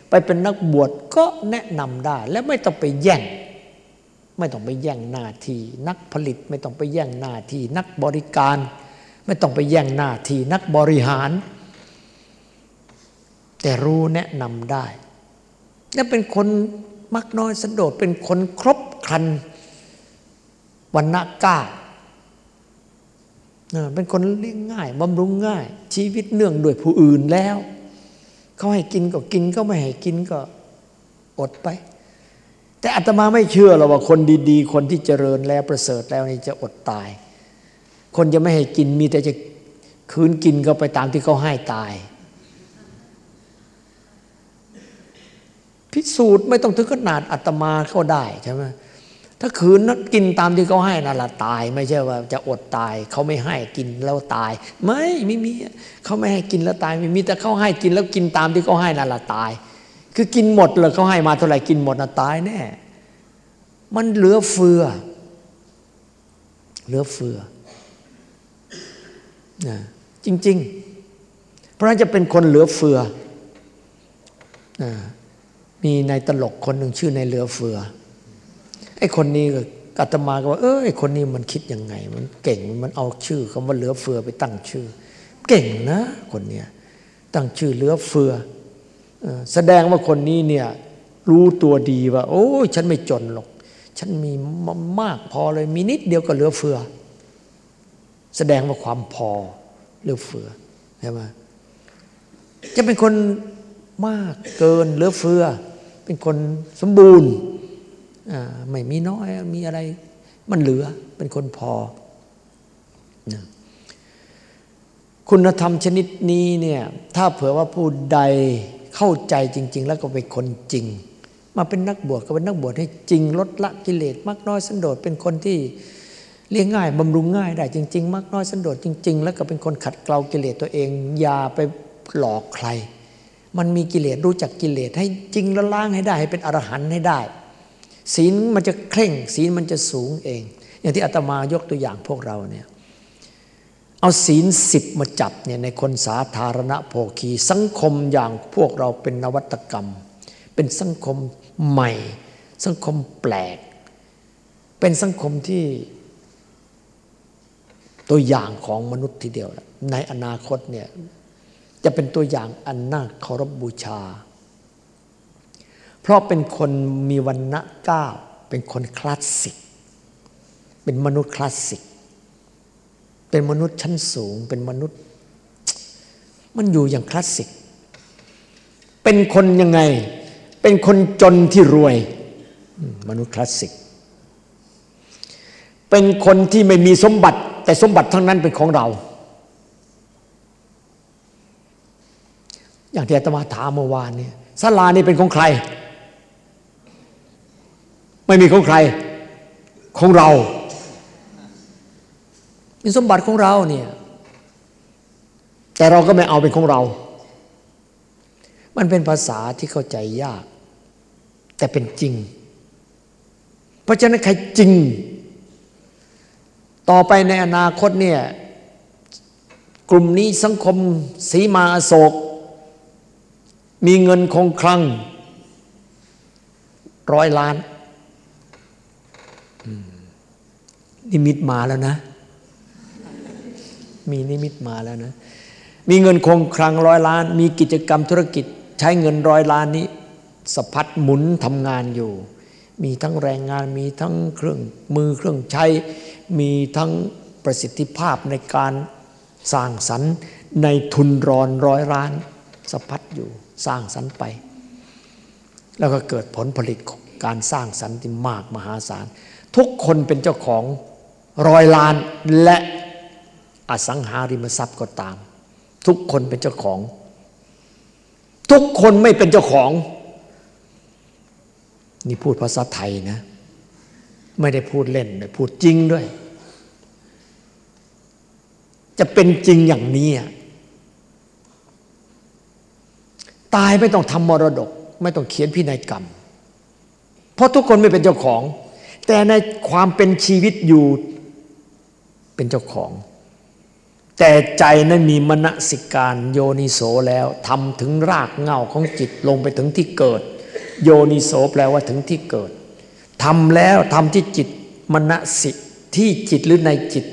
ไปเป็นนักบวชก็แนะนำได้ และไม่ต้องไปแย่ง ไม่ต้องไปแย่งหน้าที่นักผลิตไม่ต้องไปแย่งหน้าที่นักบริการ ไม่ต้องไปแย่งหน้าที่นักบริหาร แต่รู้แนะนำได้ และเป็นคนมักน้อยสันโดษเป็นคนครบครันวันณะก้าเป็นคนเลี้ยงง่ายบำรุงง่าย ชีวิตเนื่องด้วยผู้อื่นแล้ว เขาให้กินก็กินเขาไม่ให้กินก็อดไป แต่อาตมาไม่เชื่อหรอกว่าคนดี ๆ คนที่เจริญแล้วประเสริฐแล้วนี่จะอดตาย คนจะไม่ให้กินมีแต่จะคืนกินก็ไปตามที่เขาให้ตาย พิสูจน์ไม่ต้องถึงขนาดอาตมาเขาได้ใช่ไหมถ้าคืนนั้นกินตามที่เขาให้นั่นละตาย ไม่ใช่ว่าจะอดตายเขาไม่ให้กินแล้วตาย ไม่ไม่มีเขาไม่ให้กินแล้วตายไม่มีแต่เขาให้กินแล้วกินตามที่เขาให้นั่นละตาย คือกินหมดเลยเขาให้มาเท่าไหร่กินหมดน่ะตายแน่มันเหลือเฟือ เหลือเฟือนะจริง ๆ เพราะนั้นจะเป็นคนเหลือเฟือนะ มีในตลกคนหนึ่งชื่อในเหลือเฟือไอ้คนนี้ก็อาตมาก็ว่าเออไอ้คนนี้มันคิดยังไง มันเก่งมันเอาชื่อคำว่าเหลือเฟือไปตั้งชื่อ เก่งนะคนเนี้ยตั้งชื่อเหลือเฟือแสดงว่าคนนี้เนี่ยรู้ตัวดีว่า โอ้ยฉันไม่จนหรอก ฉันมีมากพอเลยมีนิดเดียวก็เหลือเฟือ แสดงว่าความพอเหลือเฟือใช่ไหมจะเป็นคนมากเกินเหลือเฟือ เป็นคนสมบูรณ์ไม่มีน้อยมีอะไร มันเหลือเป็นคนพอ คุณธรรมชนิดนี้เนี่ยถ้าเผื่อว่าผู้ใดเข้าใจจริง ๆ แล้วก็เป็นคนจริง มาเป็นนักบวชก็เป็นนักบวชให้จริงลดละกิเลสมากน้อยสันโดษเป็นคนที่เลี้ยงง่ายบำรุงง่ายได้จริง ๆ มากน้อยสันโดษจริง ๆ แล้วก็เป็นคนขัดเกลากิเลสตัวเองอย่าไปหลอกใคร มันมีกิเลสรู้จักกิเลสให้จริงแล้วล้างให้ได้ให้เป็นอรหันต์ให้ได้ ศีลมันจะเคร่ง ศีลมันจะสูงเอง อย่างที่อาตมายกตัวอย่างพวกเราเนี่ยเอาศีลสิบมาจับเนี่ยในคนสาธารณโภคีสังคมอย่างพวกเราเป็นนวัตกรรม เป็นสังคมใหม่ สังคมแปลก เป็นสังคมที่ตัวอย่างของมนุษย์ทีเดียว ในอนาคตเนี่ย จะเป็นตัวอย่างอันน่าเคารพบบูชา เพราะเป็นคนมีวันณะก้าเป็นคนคลาสสิก เป็นมนุษย์คลาสสิก เป็นมนุษย์ชั้นสูง เป็นมนุษย์ มันอยู่อย่างคลาสสิก เป็นคนยังไง เป็นคนจนที่รวย มนุษย์คลาสสิก เป็นคนที่ไม่มีสมบัติ แต่สมบัติทั้งนั้นเป็นของเรา อย่างที่อาตมาถามเมื่อวานเนี่ยศาลานี่เป็นของใคร ไม่มีของใคร ของเรา เป็นสมบัติของเราเนี่ย แต่เราก็ไม่เอาเป็นของเรา มันเป็นภาษาที่เข้าใจยาก แต่เป็นจริง เพราะฉะนั้นใครจริง ต่อไปในอนาคตเนี่ย กลุ่มนี้สังคมสีมาอโศก มีเงินคงคลังร้อยล้านนิมิตมาแล้วนะ มีนิมิตมาแล้วนะ มีเงินคงคลังร้อยล้าน มีกิจกรรมธุรกิจ ใช้เงินร้อยล้านนี้สะพัดหมุนทำงานอยู่ มีทั้งแรงงาน มีทั้งเครื่องมือเครื่องใช้ มีทั้งประสิทธิภาพในการสร้างสรรค์ในทุนรอนร้อยล้านสะพัดอยู่ สร้างสรรค์ไป แล้วก็เกิดผลผลิตการสร้างสรรค์ที่มากมหาศาล ทุกคนเป็นเจ้าของร้อยล้านและอสังหาริมทรัพย์ก็ตาม ทุกคนเป็นเจ้าของ ทุกคนไม่เป็นเจ้าของ นี่พูดภาษาไทยนะ ไม่ได้พูดเล่นพูดจริงด้วย จะเป็นจริงอย่างนี้ ตายไม่ต้องทำมรดก ไม่ต้องเขียนพินัยกรรม เพราะทุกคนไม่เป็นเจ้าของ แต่ในความเป็นชีวิตอยู่เป็นเจ้าของ แต่ใจนั้นมีมณสิการโยนิโสแล้วทำถึงรากเงาของจิตลงไปถึงที่เกิด โยนิโสแปลว่าถึงที่เกิดทำแล้วทำที่จิตมณสิที่จิตหรือในจิต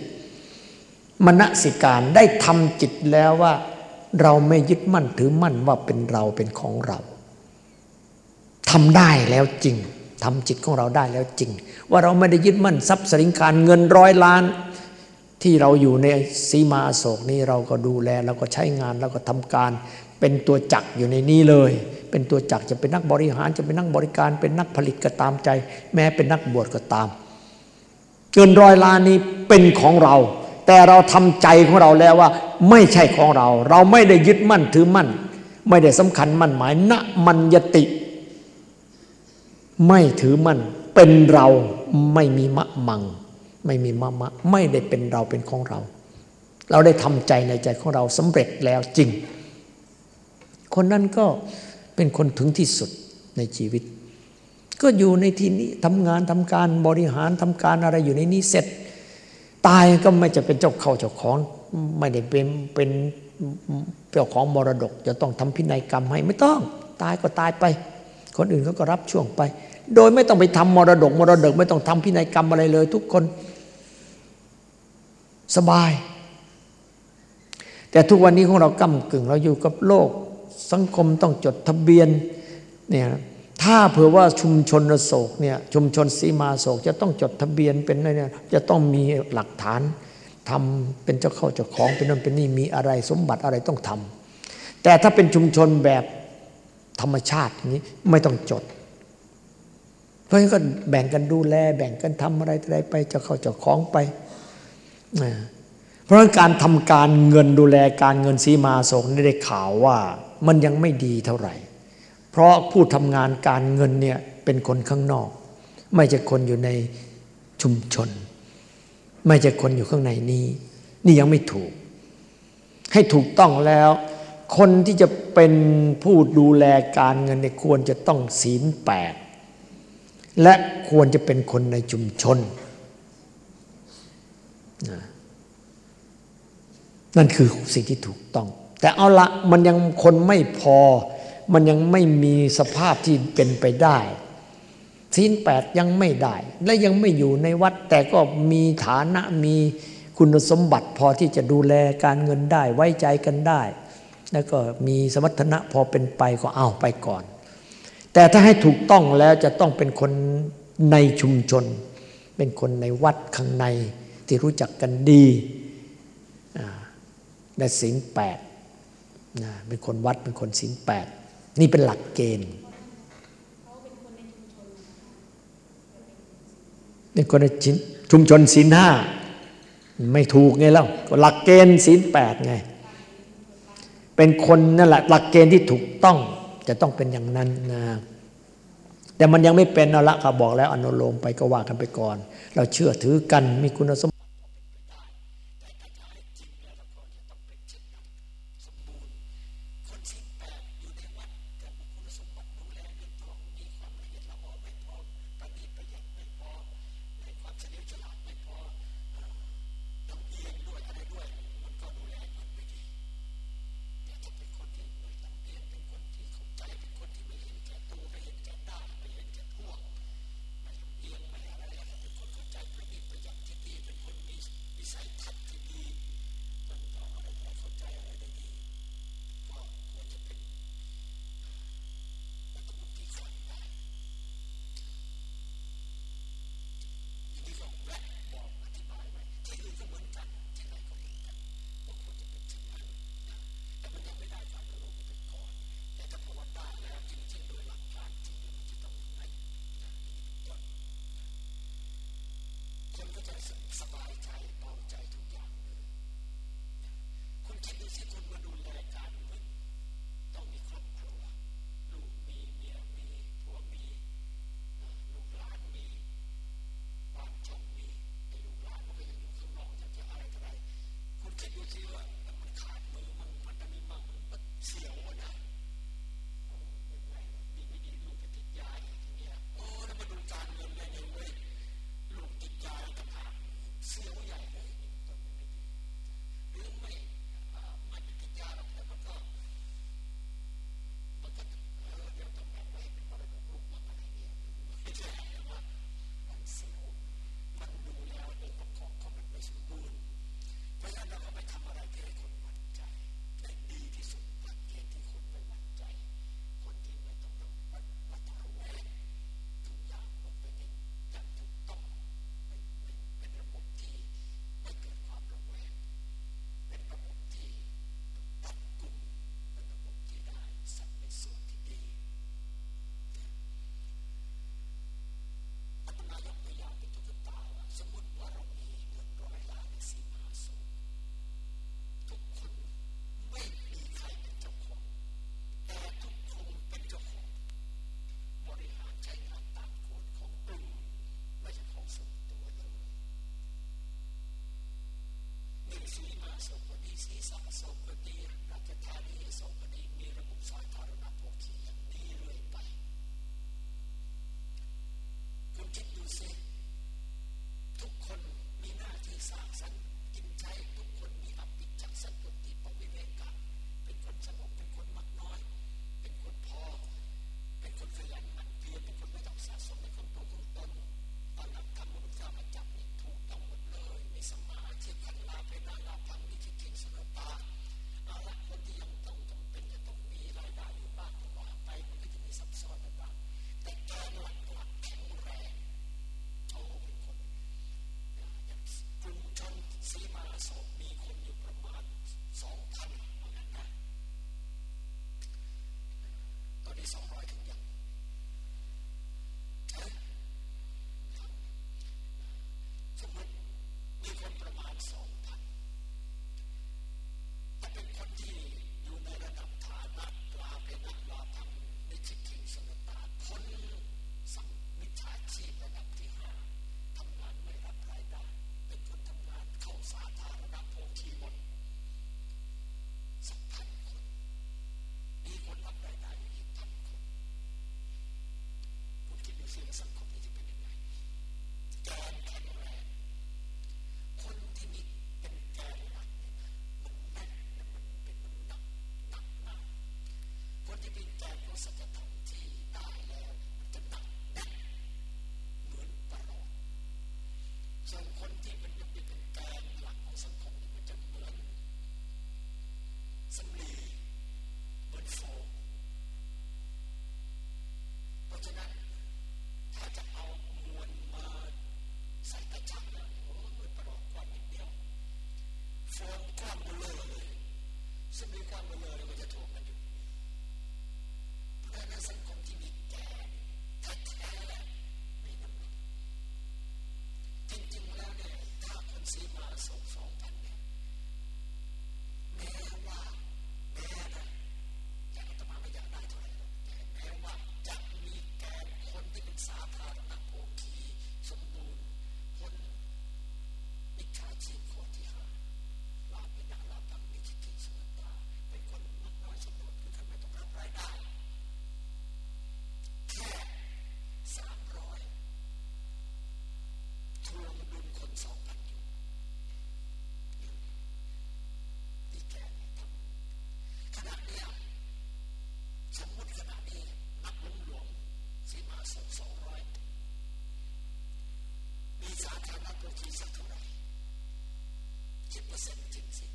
มณสิการได้ทำจิตแล้วว่า เราไม่ยึดมั่นถือมั่นว่าเป็นเราเป็นของเราทำได้แล้วจริงทำจิตของเราได้แล้วจริง ว่าเราไม่ได้ยึดมั่นทรัพย์สินการเงินร้อยล้าน ที่เราอยู่ในสีมาโศกนี้เราก็ดูแลเราก็ใช้งานเราก็ทำการเป็นตัวจักอยู่ในนี้เลย เป็นตัวจักจะเป็นนักบริหารจะเป็นนักบริการเป็นนักผลิตก็ตามใจ แม้เป็นนักบวชก็ตาม เกินร้อยล้านนี้เป็นของเรา แต่เราทำใจของเราแล้วว่า ไม่ใช่ของเรา เราไม่ได้ยึดมั่นถือมั่น ไม่ได้สำคัญมั่นหมายณมัญยติ ไม่ถือมั่น เป็นเราไม่มีมะมัง ไม่มีมะมะ ไม่ได้เป็นเราเป็นของเรา เราได้ทำใจในใจของเราสำเร็จแล้วจริง คนนั้นก็เป็นคนถึงที่สุดในชีวิต ก็อยู่ในที่นี้ทำงานทำการบริหารทำการอะไรอยู่ในนี้เสร็จ ตายก็ไม่จะเป็นเจ้าเข้าเจ้าของ ไม่ได้เป็นเป็นเจ้าของมรดก จะต้องทำพินัยกรรมให้ไม่ต้อง ตายก็ตายไป คนอื่นเขาก็รับช่วงไป โดยไม่ต้องไปทำมรดก มรดก ไม่ต้องทำพินัยกรรมอะไรเลย ทุกคนสบาย แต่ทุกวันนี้ของเราก้ากึ่งเราอยู่กับโลก สังคมต้องจดทะเบียนเนี่ย ถ้าเผื่อว่าชุมชนโศกเนี่ยชุมชนสีมาโศกจะต้องจดทะเบียนเป็นเนี่ยจะต้องมีหลักฐานทำเป็นเจ้าเข้าเจ้าของเป็นนั่นเป็นนี่มีอะไรสมบัติอะไรต้องทำแต่ถ้าเป็นชุมชนแบบธรรมชาติอย่างนี้ไม่ต้องจด เพราะฉะนั้นก็แบ่งกันดูแล แบ่งกันทำอะไรอะไรไปเจ้าเข้าเจ้าของไปเพราะงั้นการทำการเงินดูแลการเงินสีมาโสงได้ข่าวว่ามันยังไม่ดีเท่าไหร่ เพราะผู้ทำงานการเงินเนี่ยเป็นคนข้างนอก ไม่ใช่คนอยู่ในชุมชน ไม่ใช่คนอยู่ข้างในนี้ นี่ยังไม่ถูก ให้ถูกต้องแล้ว คนที่จะเป็นผู้ดูแลการเงินเนี่ยควรจะต้องศีลแปดและควรจะเป็นคนในชุมชน นั่นคือสิ่งที่ถูกต้อง แต่เอาละมันยังคนไม่พอ มันยังไม่มีสภาพที่เป็นไปได้ศีลแปดยังไม่ได้ และยังไม่อยู่ในวัด แต่ก็มีฐานะมีคุณสมบัติพอที่จะดูแลการเงินได้ไว้ใจกันได้ แล้วก็มีสมรรถนะพอเป็นไปก็เอาไปก่อน แต่ถ้าให้ถูกต้องแล้วจะต้องเป็นคนในชุมชน เป็นคนในวัดข้างในที่รู้จักกันดีได้ศีลแปดเป็นคนวัดเป็นคนศีลแปด นี่เป็นหลักเกณฑ์เป็นคนในชุมชนศีลห้าไม่ถูกไงเล่าหลักเกณฑ์ศีลแปดไง เป็นคนนั่นแหละหลักเกณฑ์ที่ถูกต้องจะต้องเป็นอย่างนั้นนะแต่มันยังไม่เป็นเอาละครับบอกแล้วอนุโลมไปก็ว่ากันไปก่อน เราเชื่อถือกันมีคุณสม สีสะโสกดีรัตทานีโสก็ดีมีระบบสาธารณภคีอย่างนี้เรื่อยไปคุณคิดดูสิ มันจะเป็นแกนของสัจธรรมที่ตายแล้วมันจะตัดแด่นเหมือนปลอดส่วนคนที่มันจะเป็นแกนหลักของสังคมมันจะเหมือนสำลีเหมือนโฟมเพราะฉะนั้น งร้อมีสาขารณโภคีสักเท่าไหร่คิดเปอร์เซ็นต์จริงสิ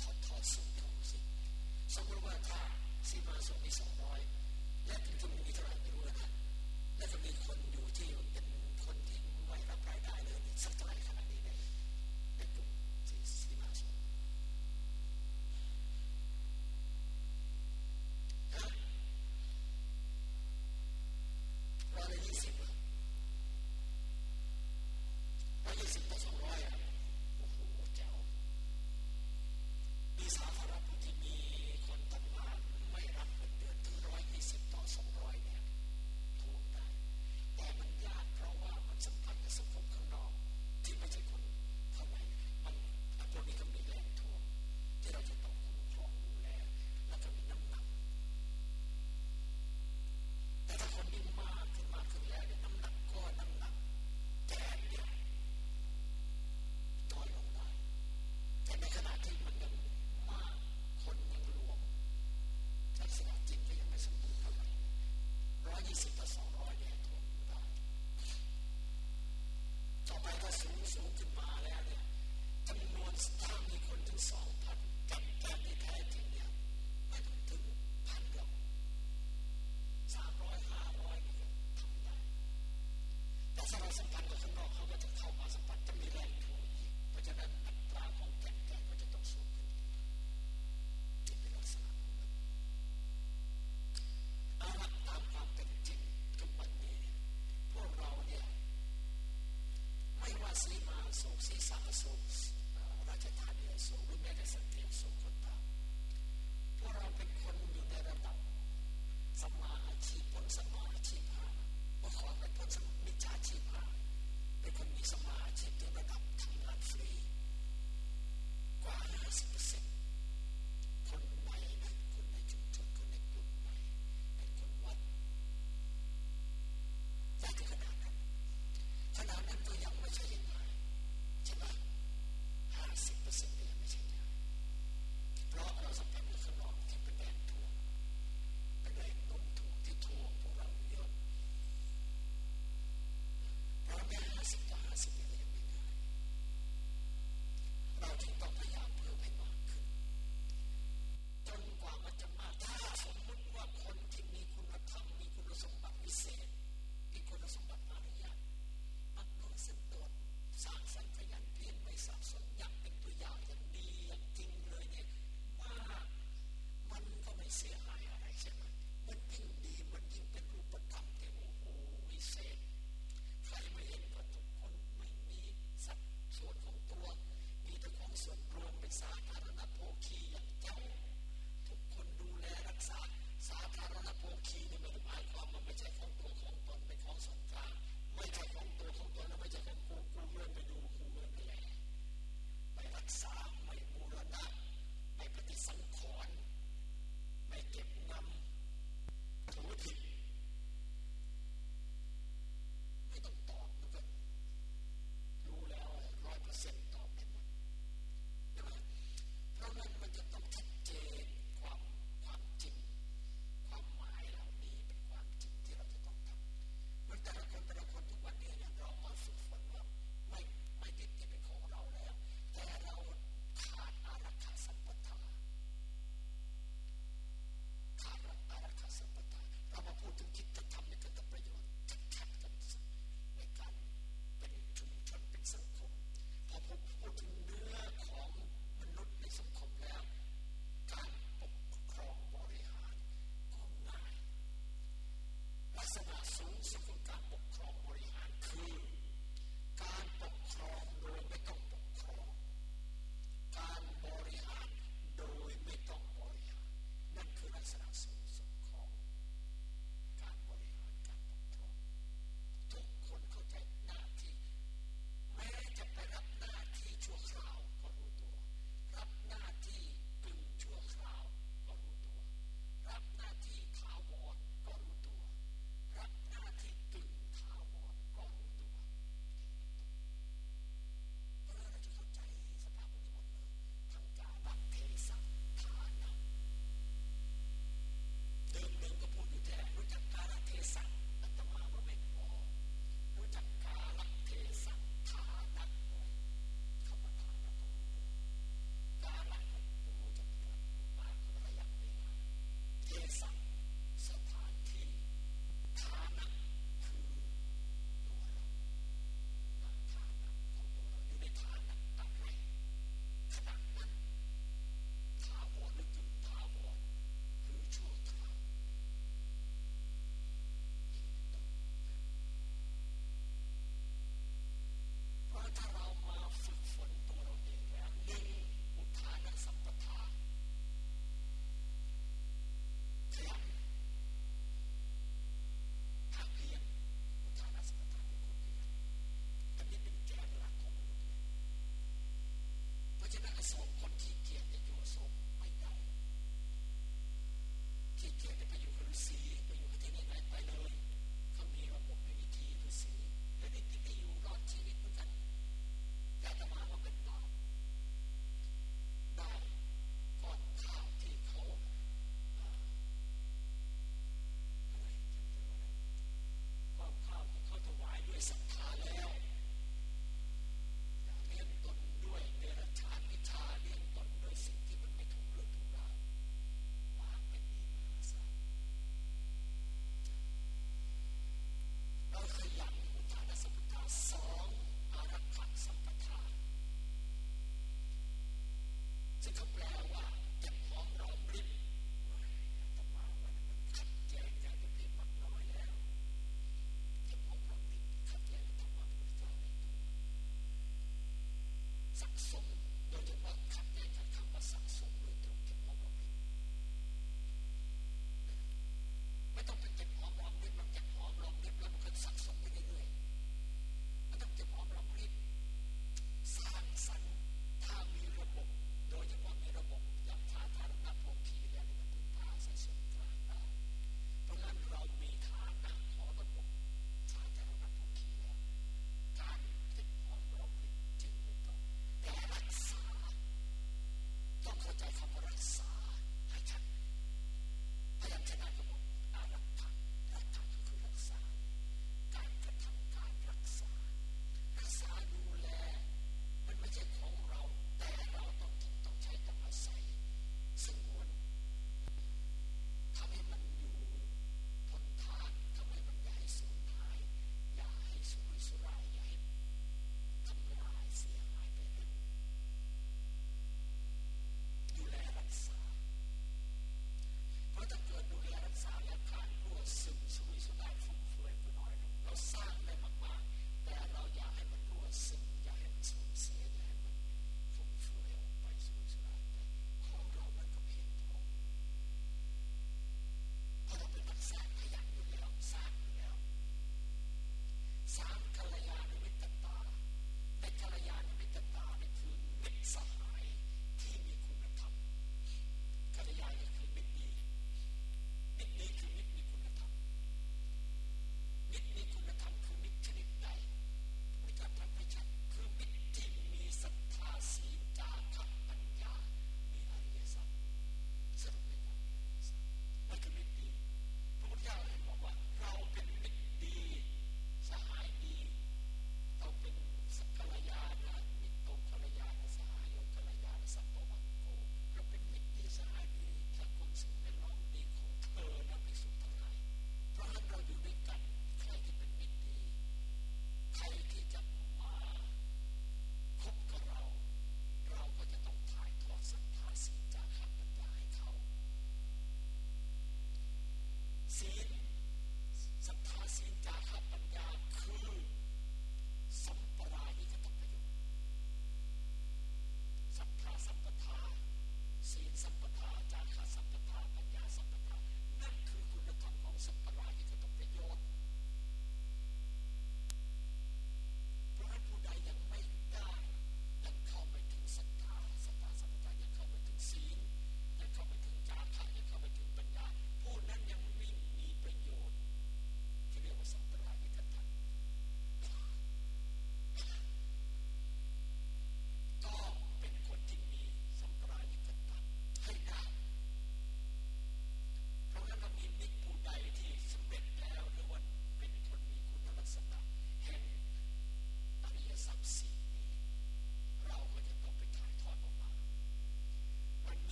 ทอดทอดสูงดูสิสมมติว่าถ้าซีมาส่งมี200และถึงจะมีเท่าไร่ไม่รู้นะและจะมีคนอยู่ที่เป็นคนที่ไม่รับรายได้เลยสักเท่าไหร่ครับ สูงขึ้นมาแล้วเนี่ยจำนวนสตางค์ในคนถึงสองพันกับการ so, we better something so good.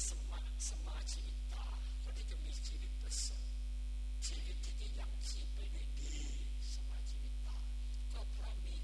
สอนอย่างนี้อย่าฆ่าสัตว์อย่าลักทรัพย์อย่าผิดพอเขา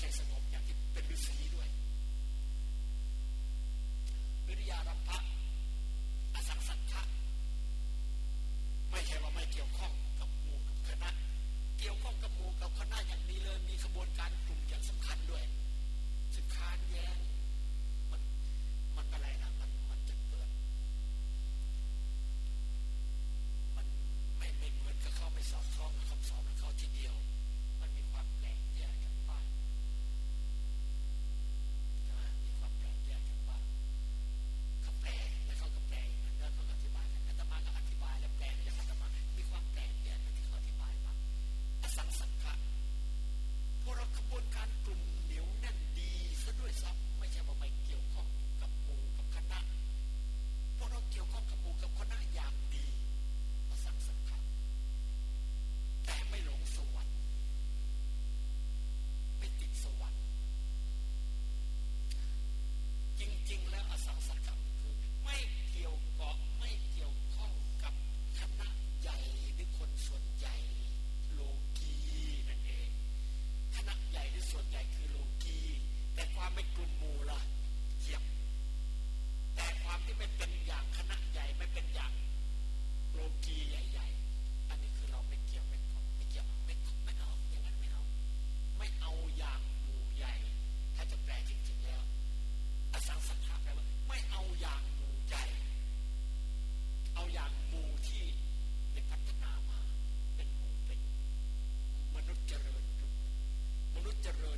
ไม่ใช่สงบอย่างที่เป็นฤาษี มนุ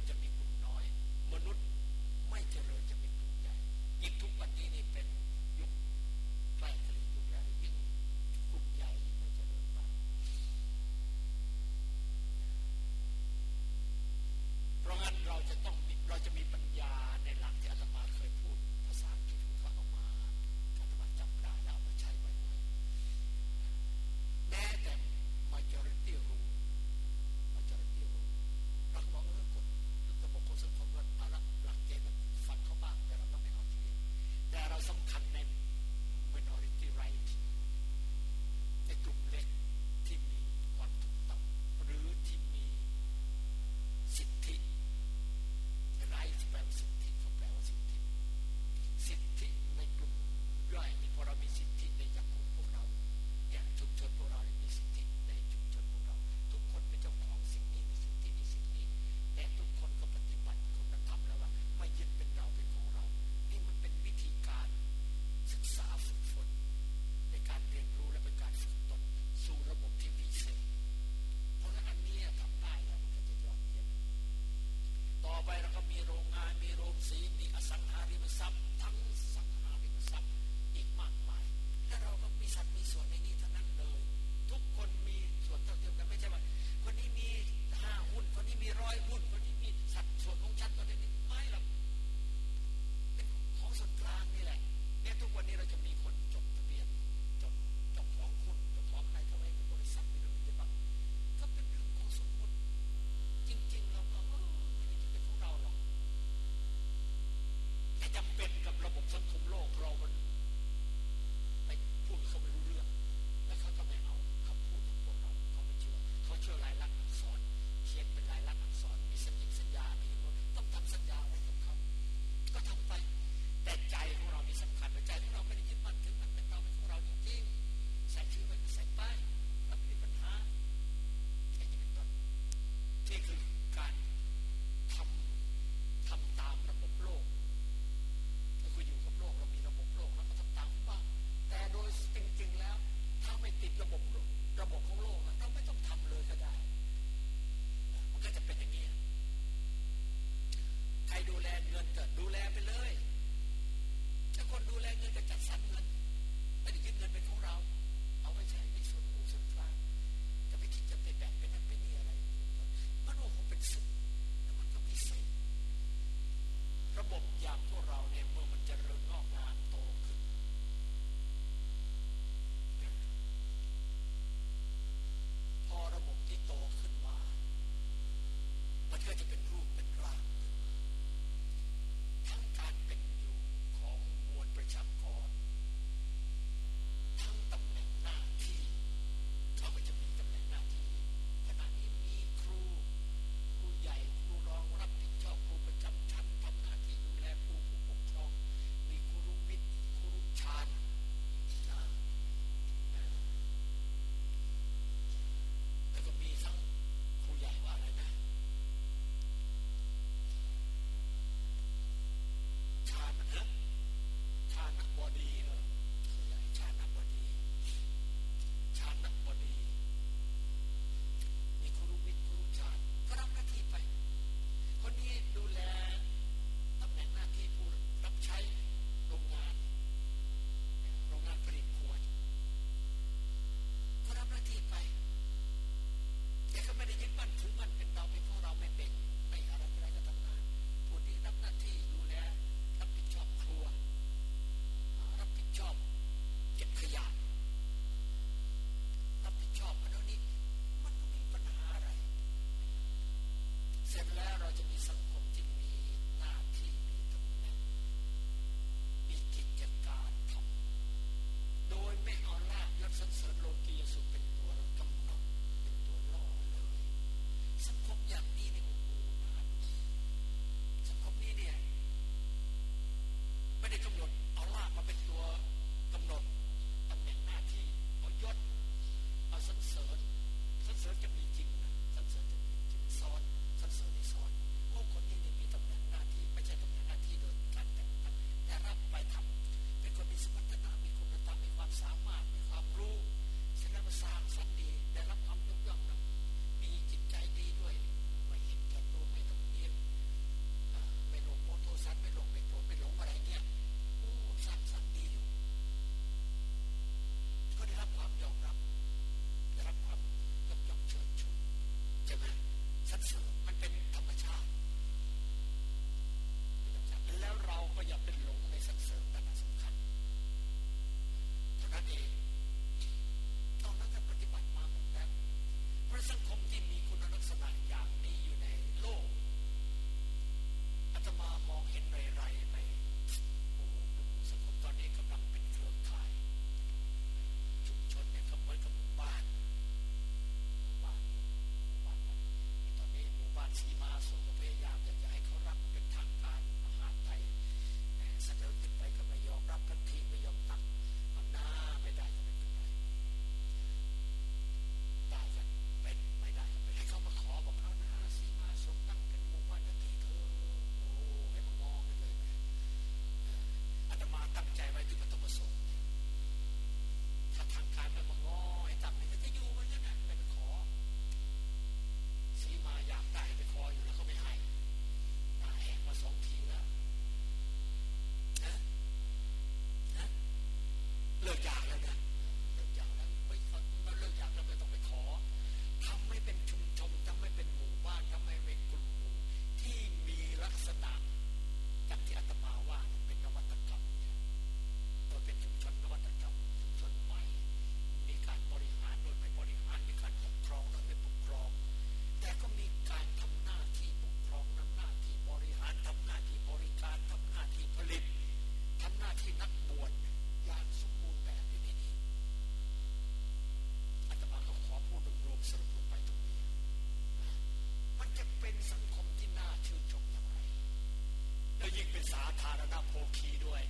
เป็นสาธารณโภคีด้วย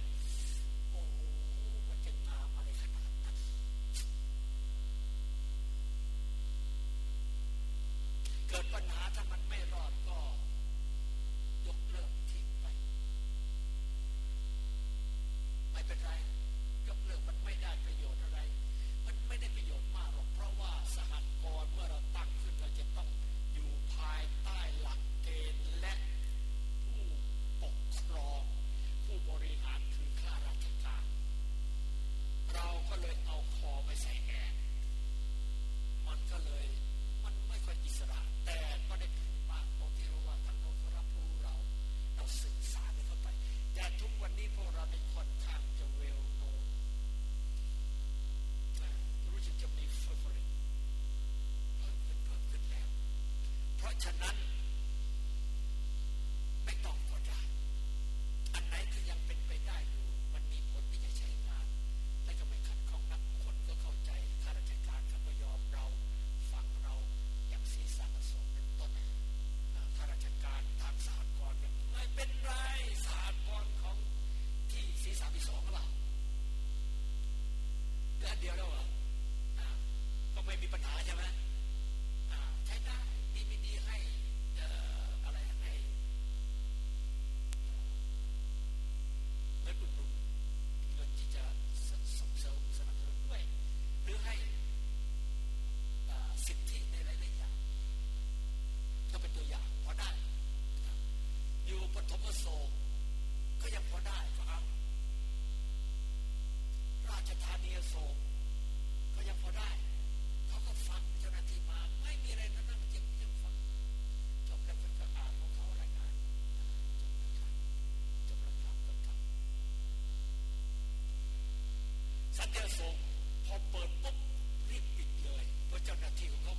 ะฉะนั้น แค่ส่งพอเปิดปุ๊บรีบปิดเลยเพราะเจ้าหน้าที่ของเขา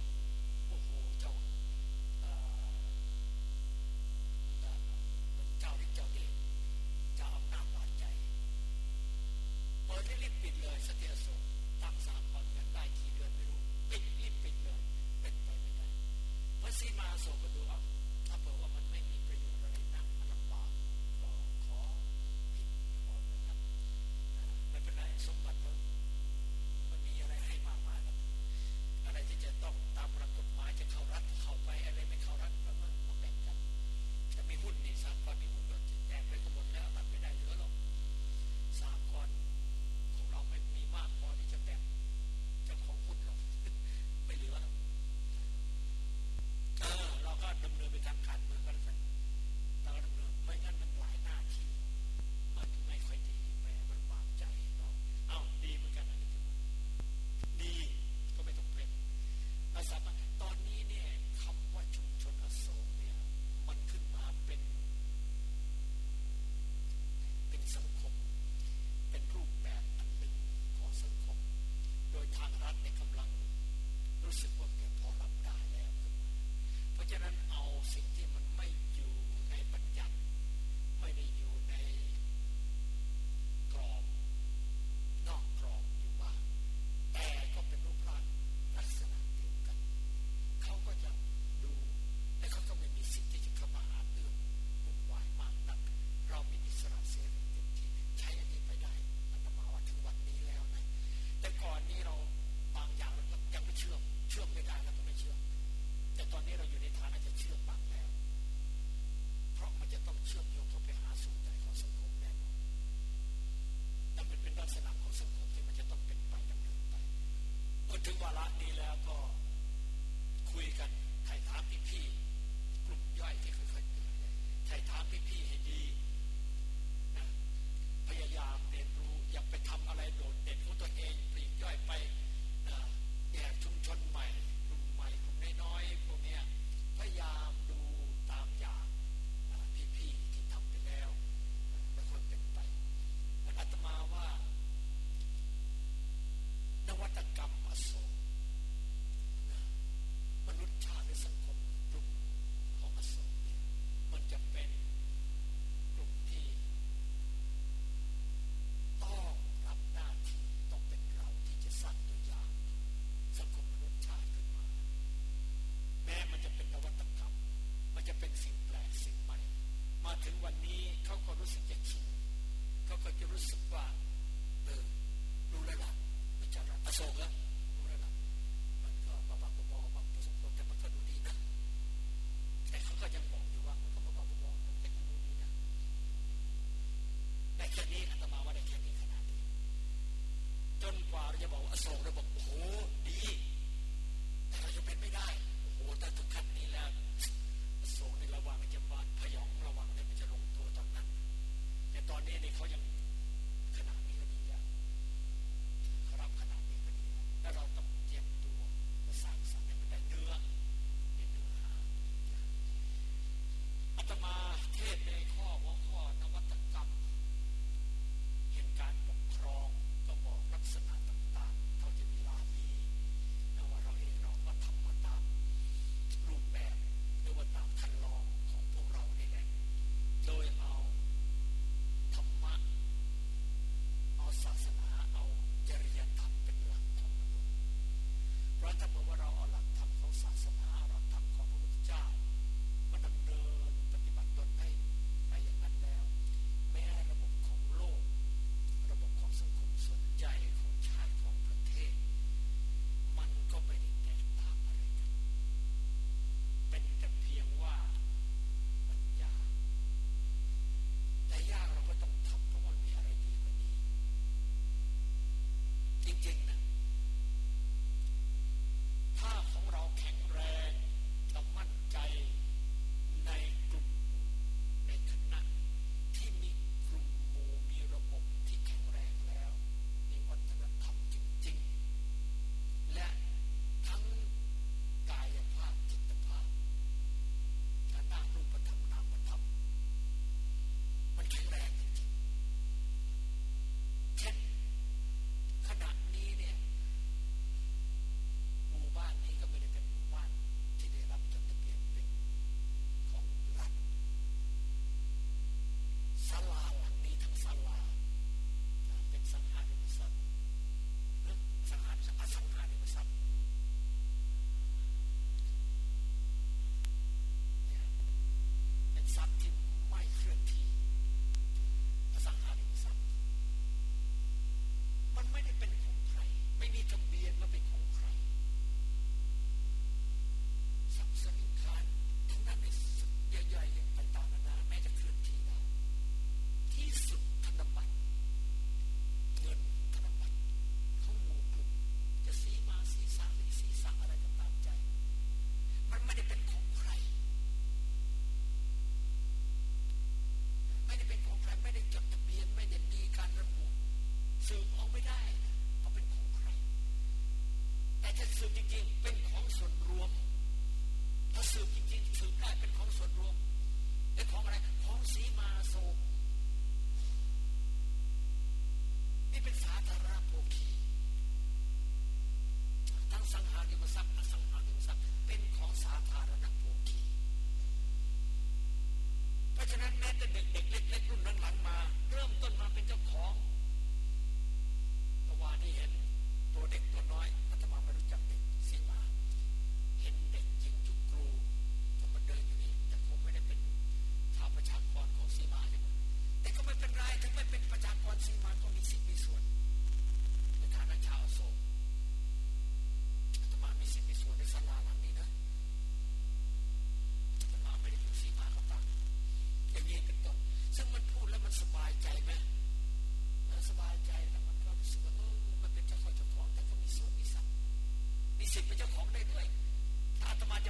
ถึงวาระนี้แล้วก็คุยกันไถ่ถามพี่ๆกลุ่มย่อยที่เคยใครถามพี่ๆ เป็นสิบแปดสิบใบมาถึงวันนี้เขาก็รู้สึกจะชินเขาก็จะรู้สึกว่าเออรู้แล้วล่ะวิจารณ์อโศกแล้วรู้แล้วล่ะมันก็บาบาบอบางพอสมควรแต่มันก็ดูดีนะแต่เขาก็ยังบอกอยู่ว่ามันก็บาบาบอแต่ก็ดูดีนะได้แค่นี้อาตมาว่าได้แค่นี้ขนาดนี้จนกว่าเราจะบอกอโศกเราบอกโอ้โหดีแต่เราจะเป็นไม่ได้โอ้โหแต่ถึงขั้นนี้แล้ว อโศกในระหว่างจะบาดพยองระหว่างนี้มันจะลงตัวตอนนั้น แต่ตอนนี้นี่เขายังขนาดนี้ก็ดีแล้วเขารับขนาดนี้ก็ดีแล้วแล้วเราต้องเตรียมตัวมาสร้างสรรค์ให้มันได้เนื้อเป็นเนื้อหาอาตมา Thank you. จริง ๆ เป็นของส่วนรวม ถ้าสืบจริง ๆ สืบได้เป็นของส่วนรวมแต่ของอะไรของสีมาโซนี่เป็นสา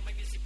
make you see,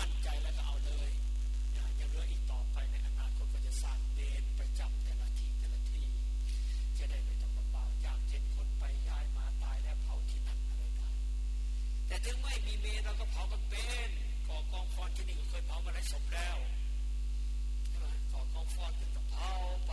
มั่นใจแล้วก็เอาเลยอย่าเหลืออีกต่อไปในอนาคตก็จะสร้างเดนประจำแต่ละที่แต่ละที่ จะได้ไม่ต้องเปล่าอยากเช่นคนไปย้ายมาตายแล้วเผาที่นั่นอะไรได้ แต่ถึงไม่มีเมนเราก็เผากันเป็นก่อกองฟอนที่นี่ก็เคยเผามาหลายศพแล้วก่อกองฟอนก็เผาไป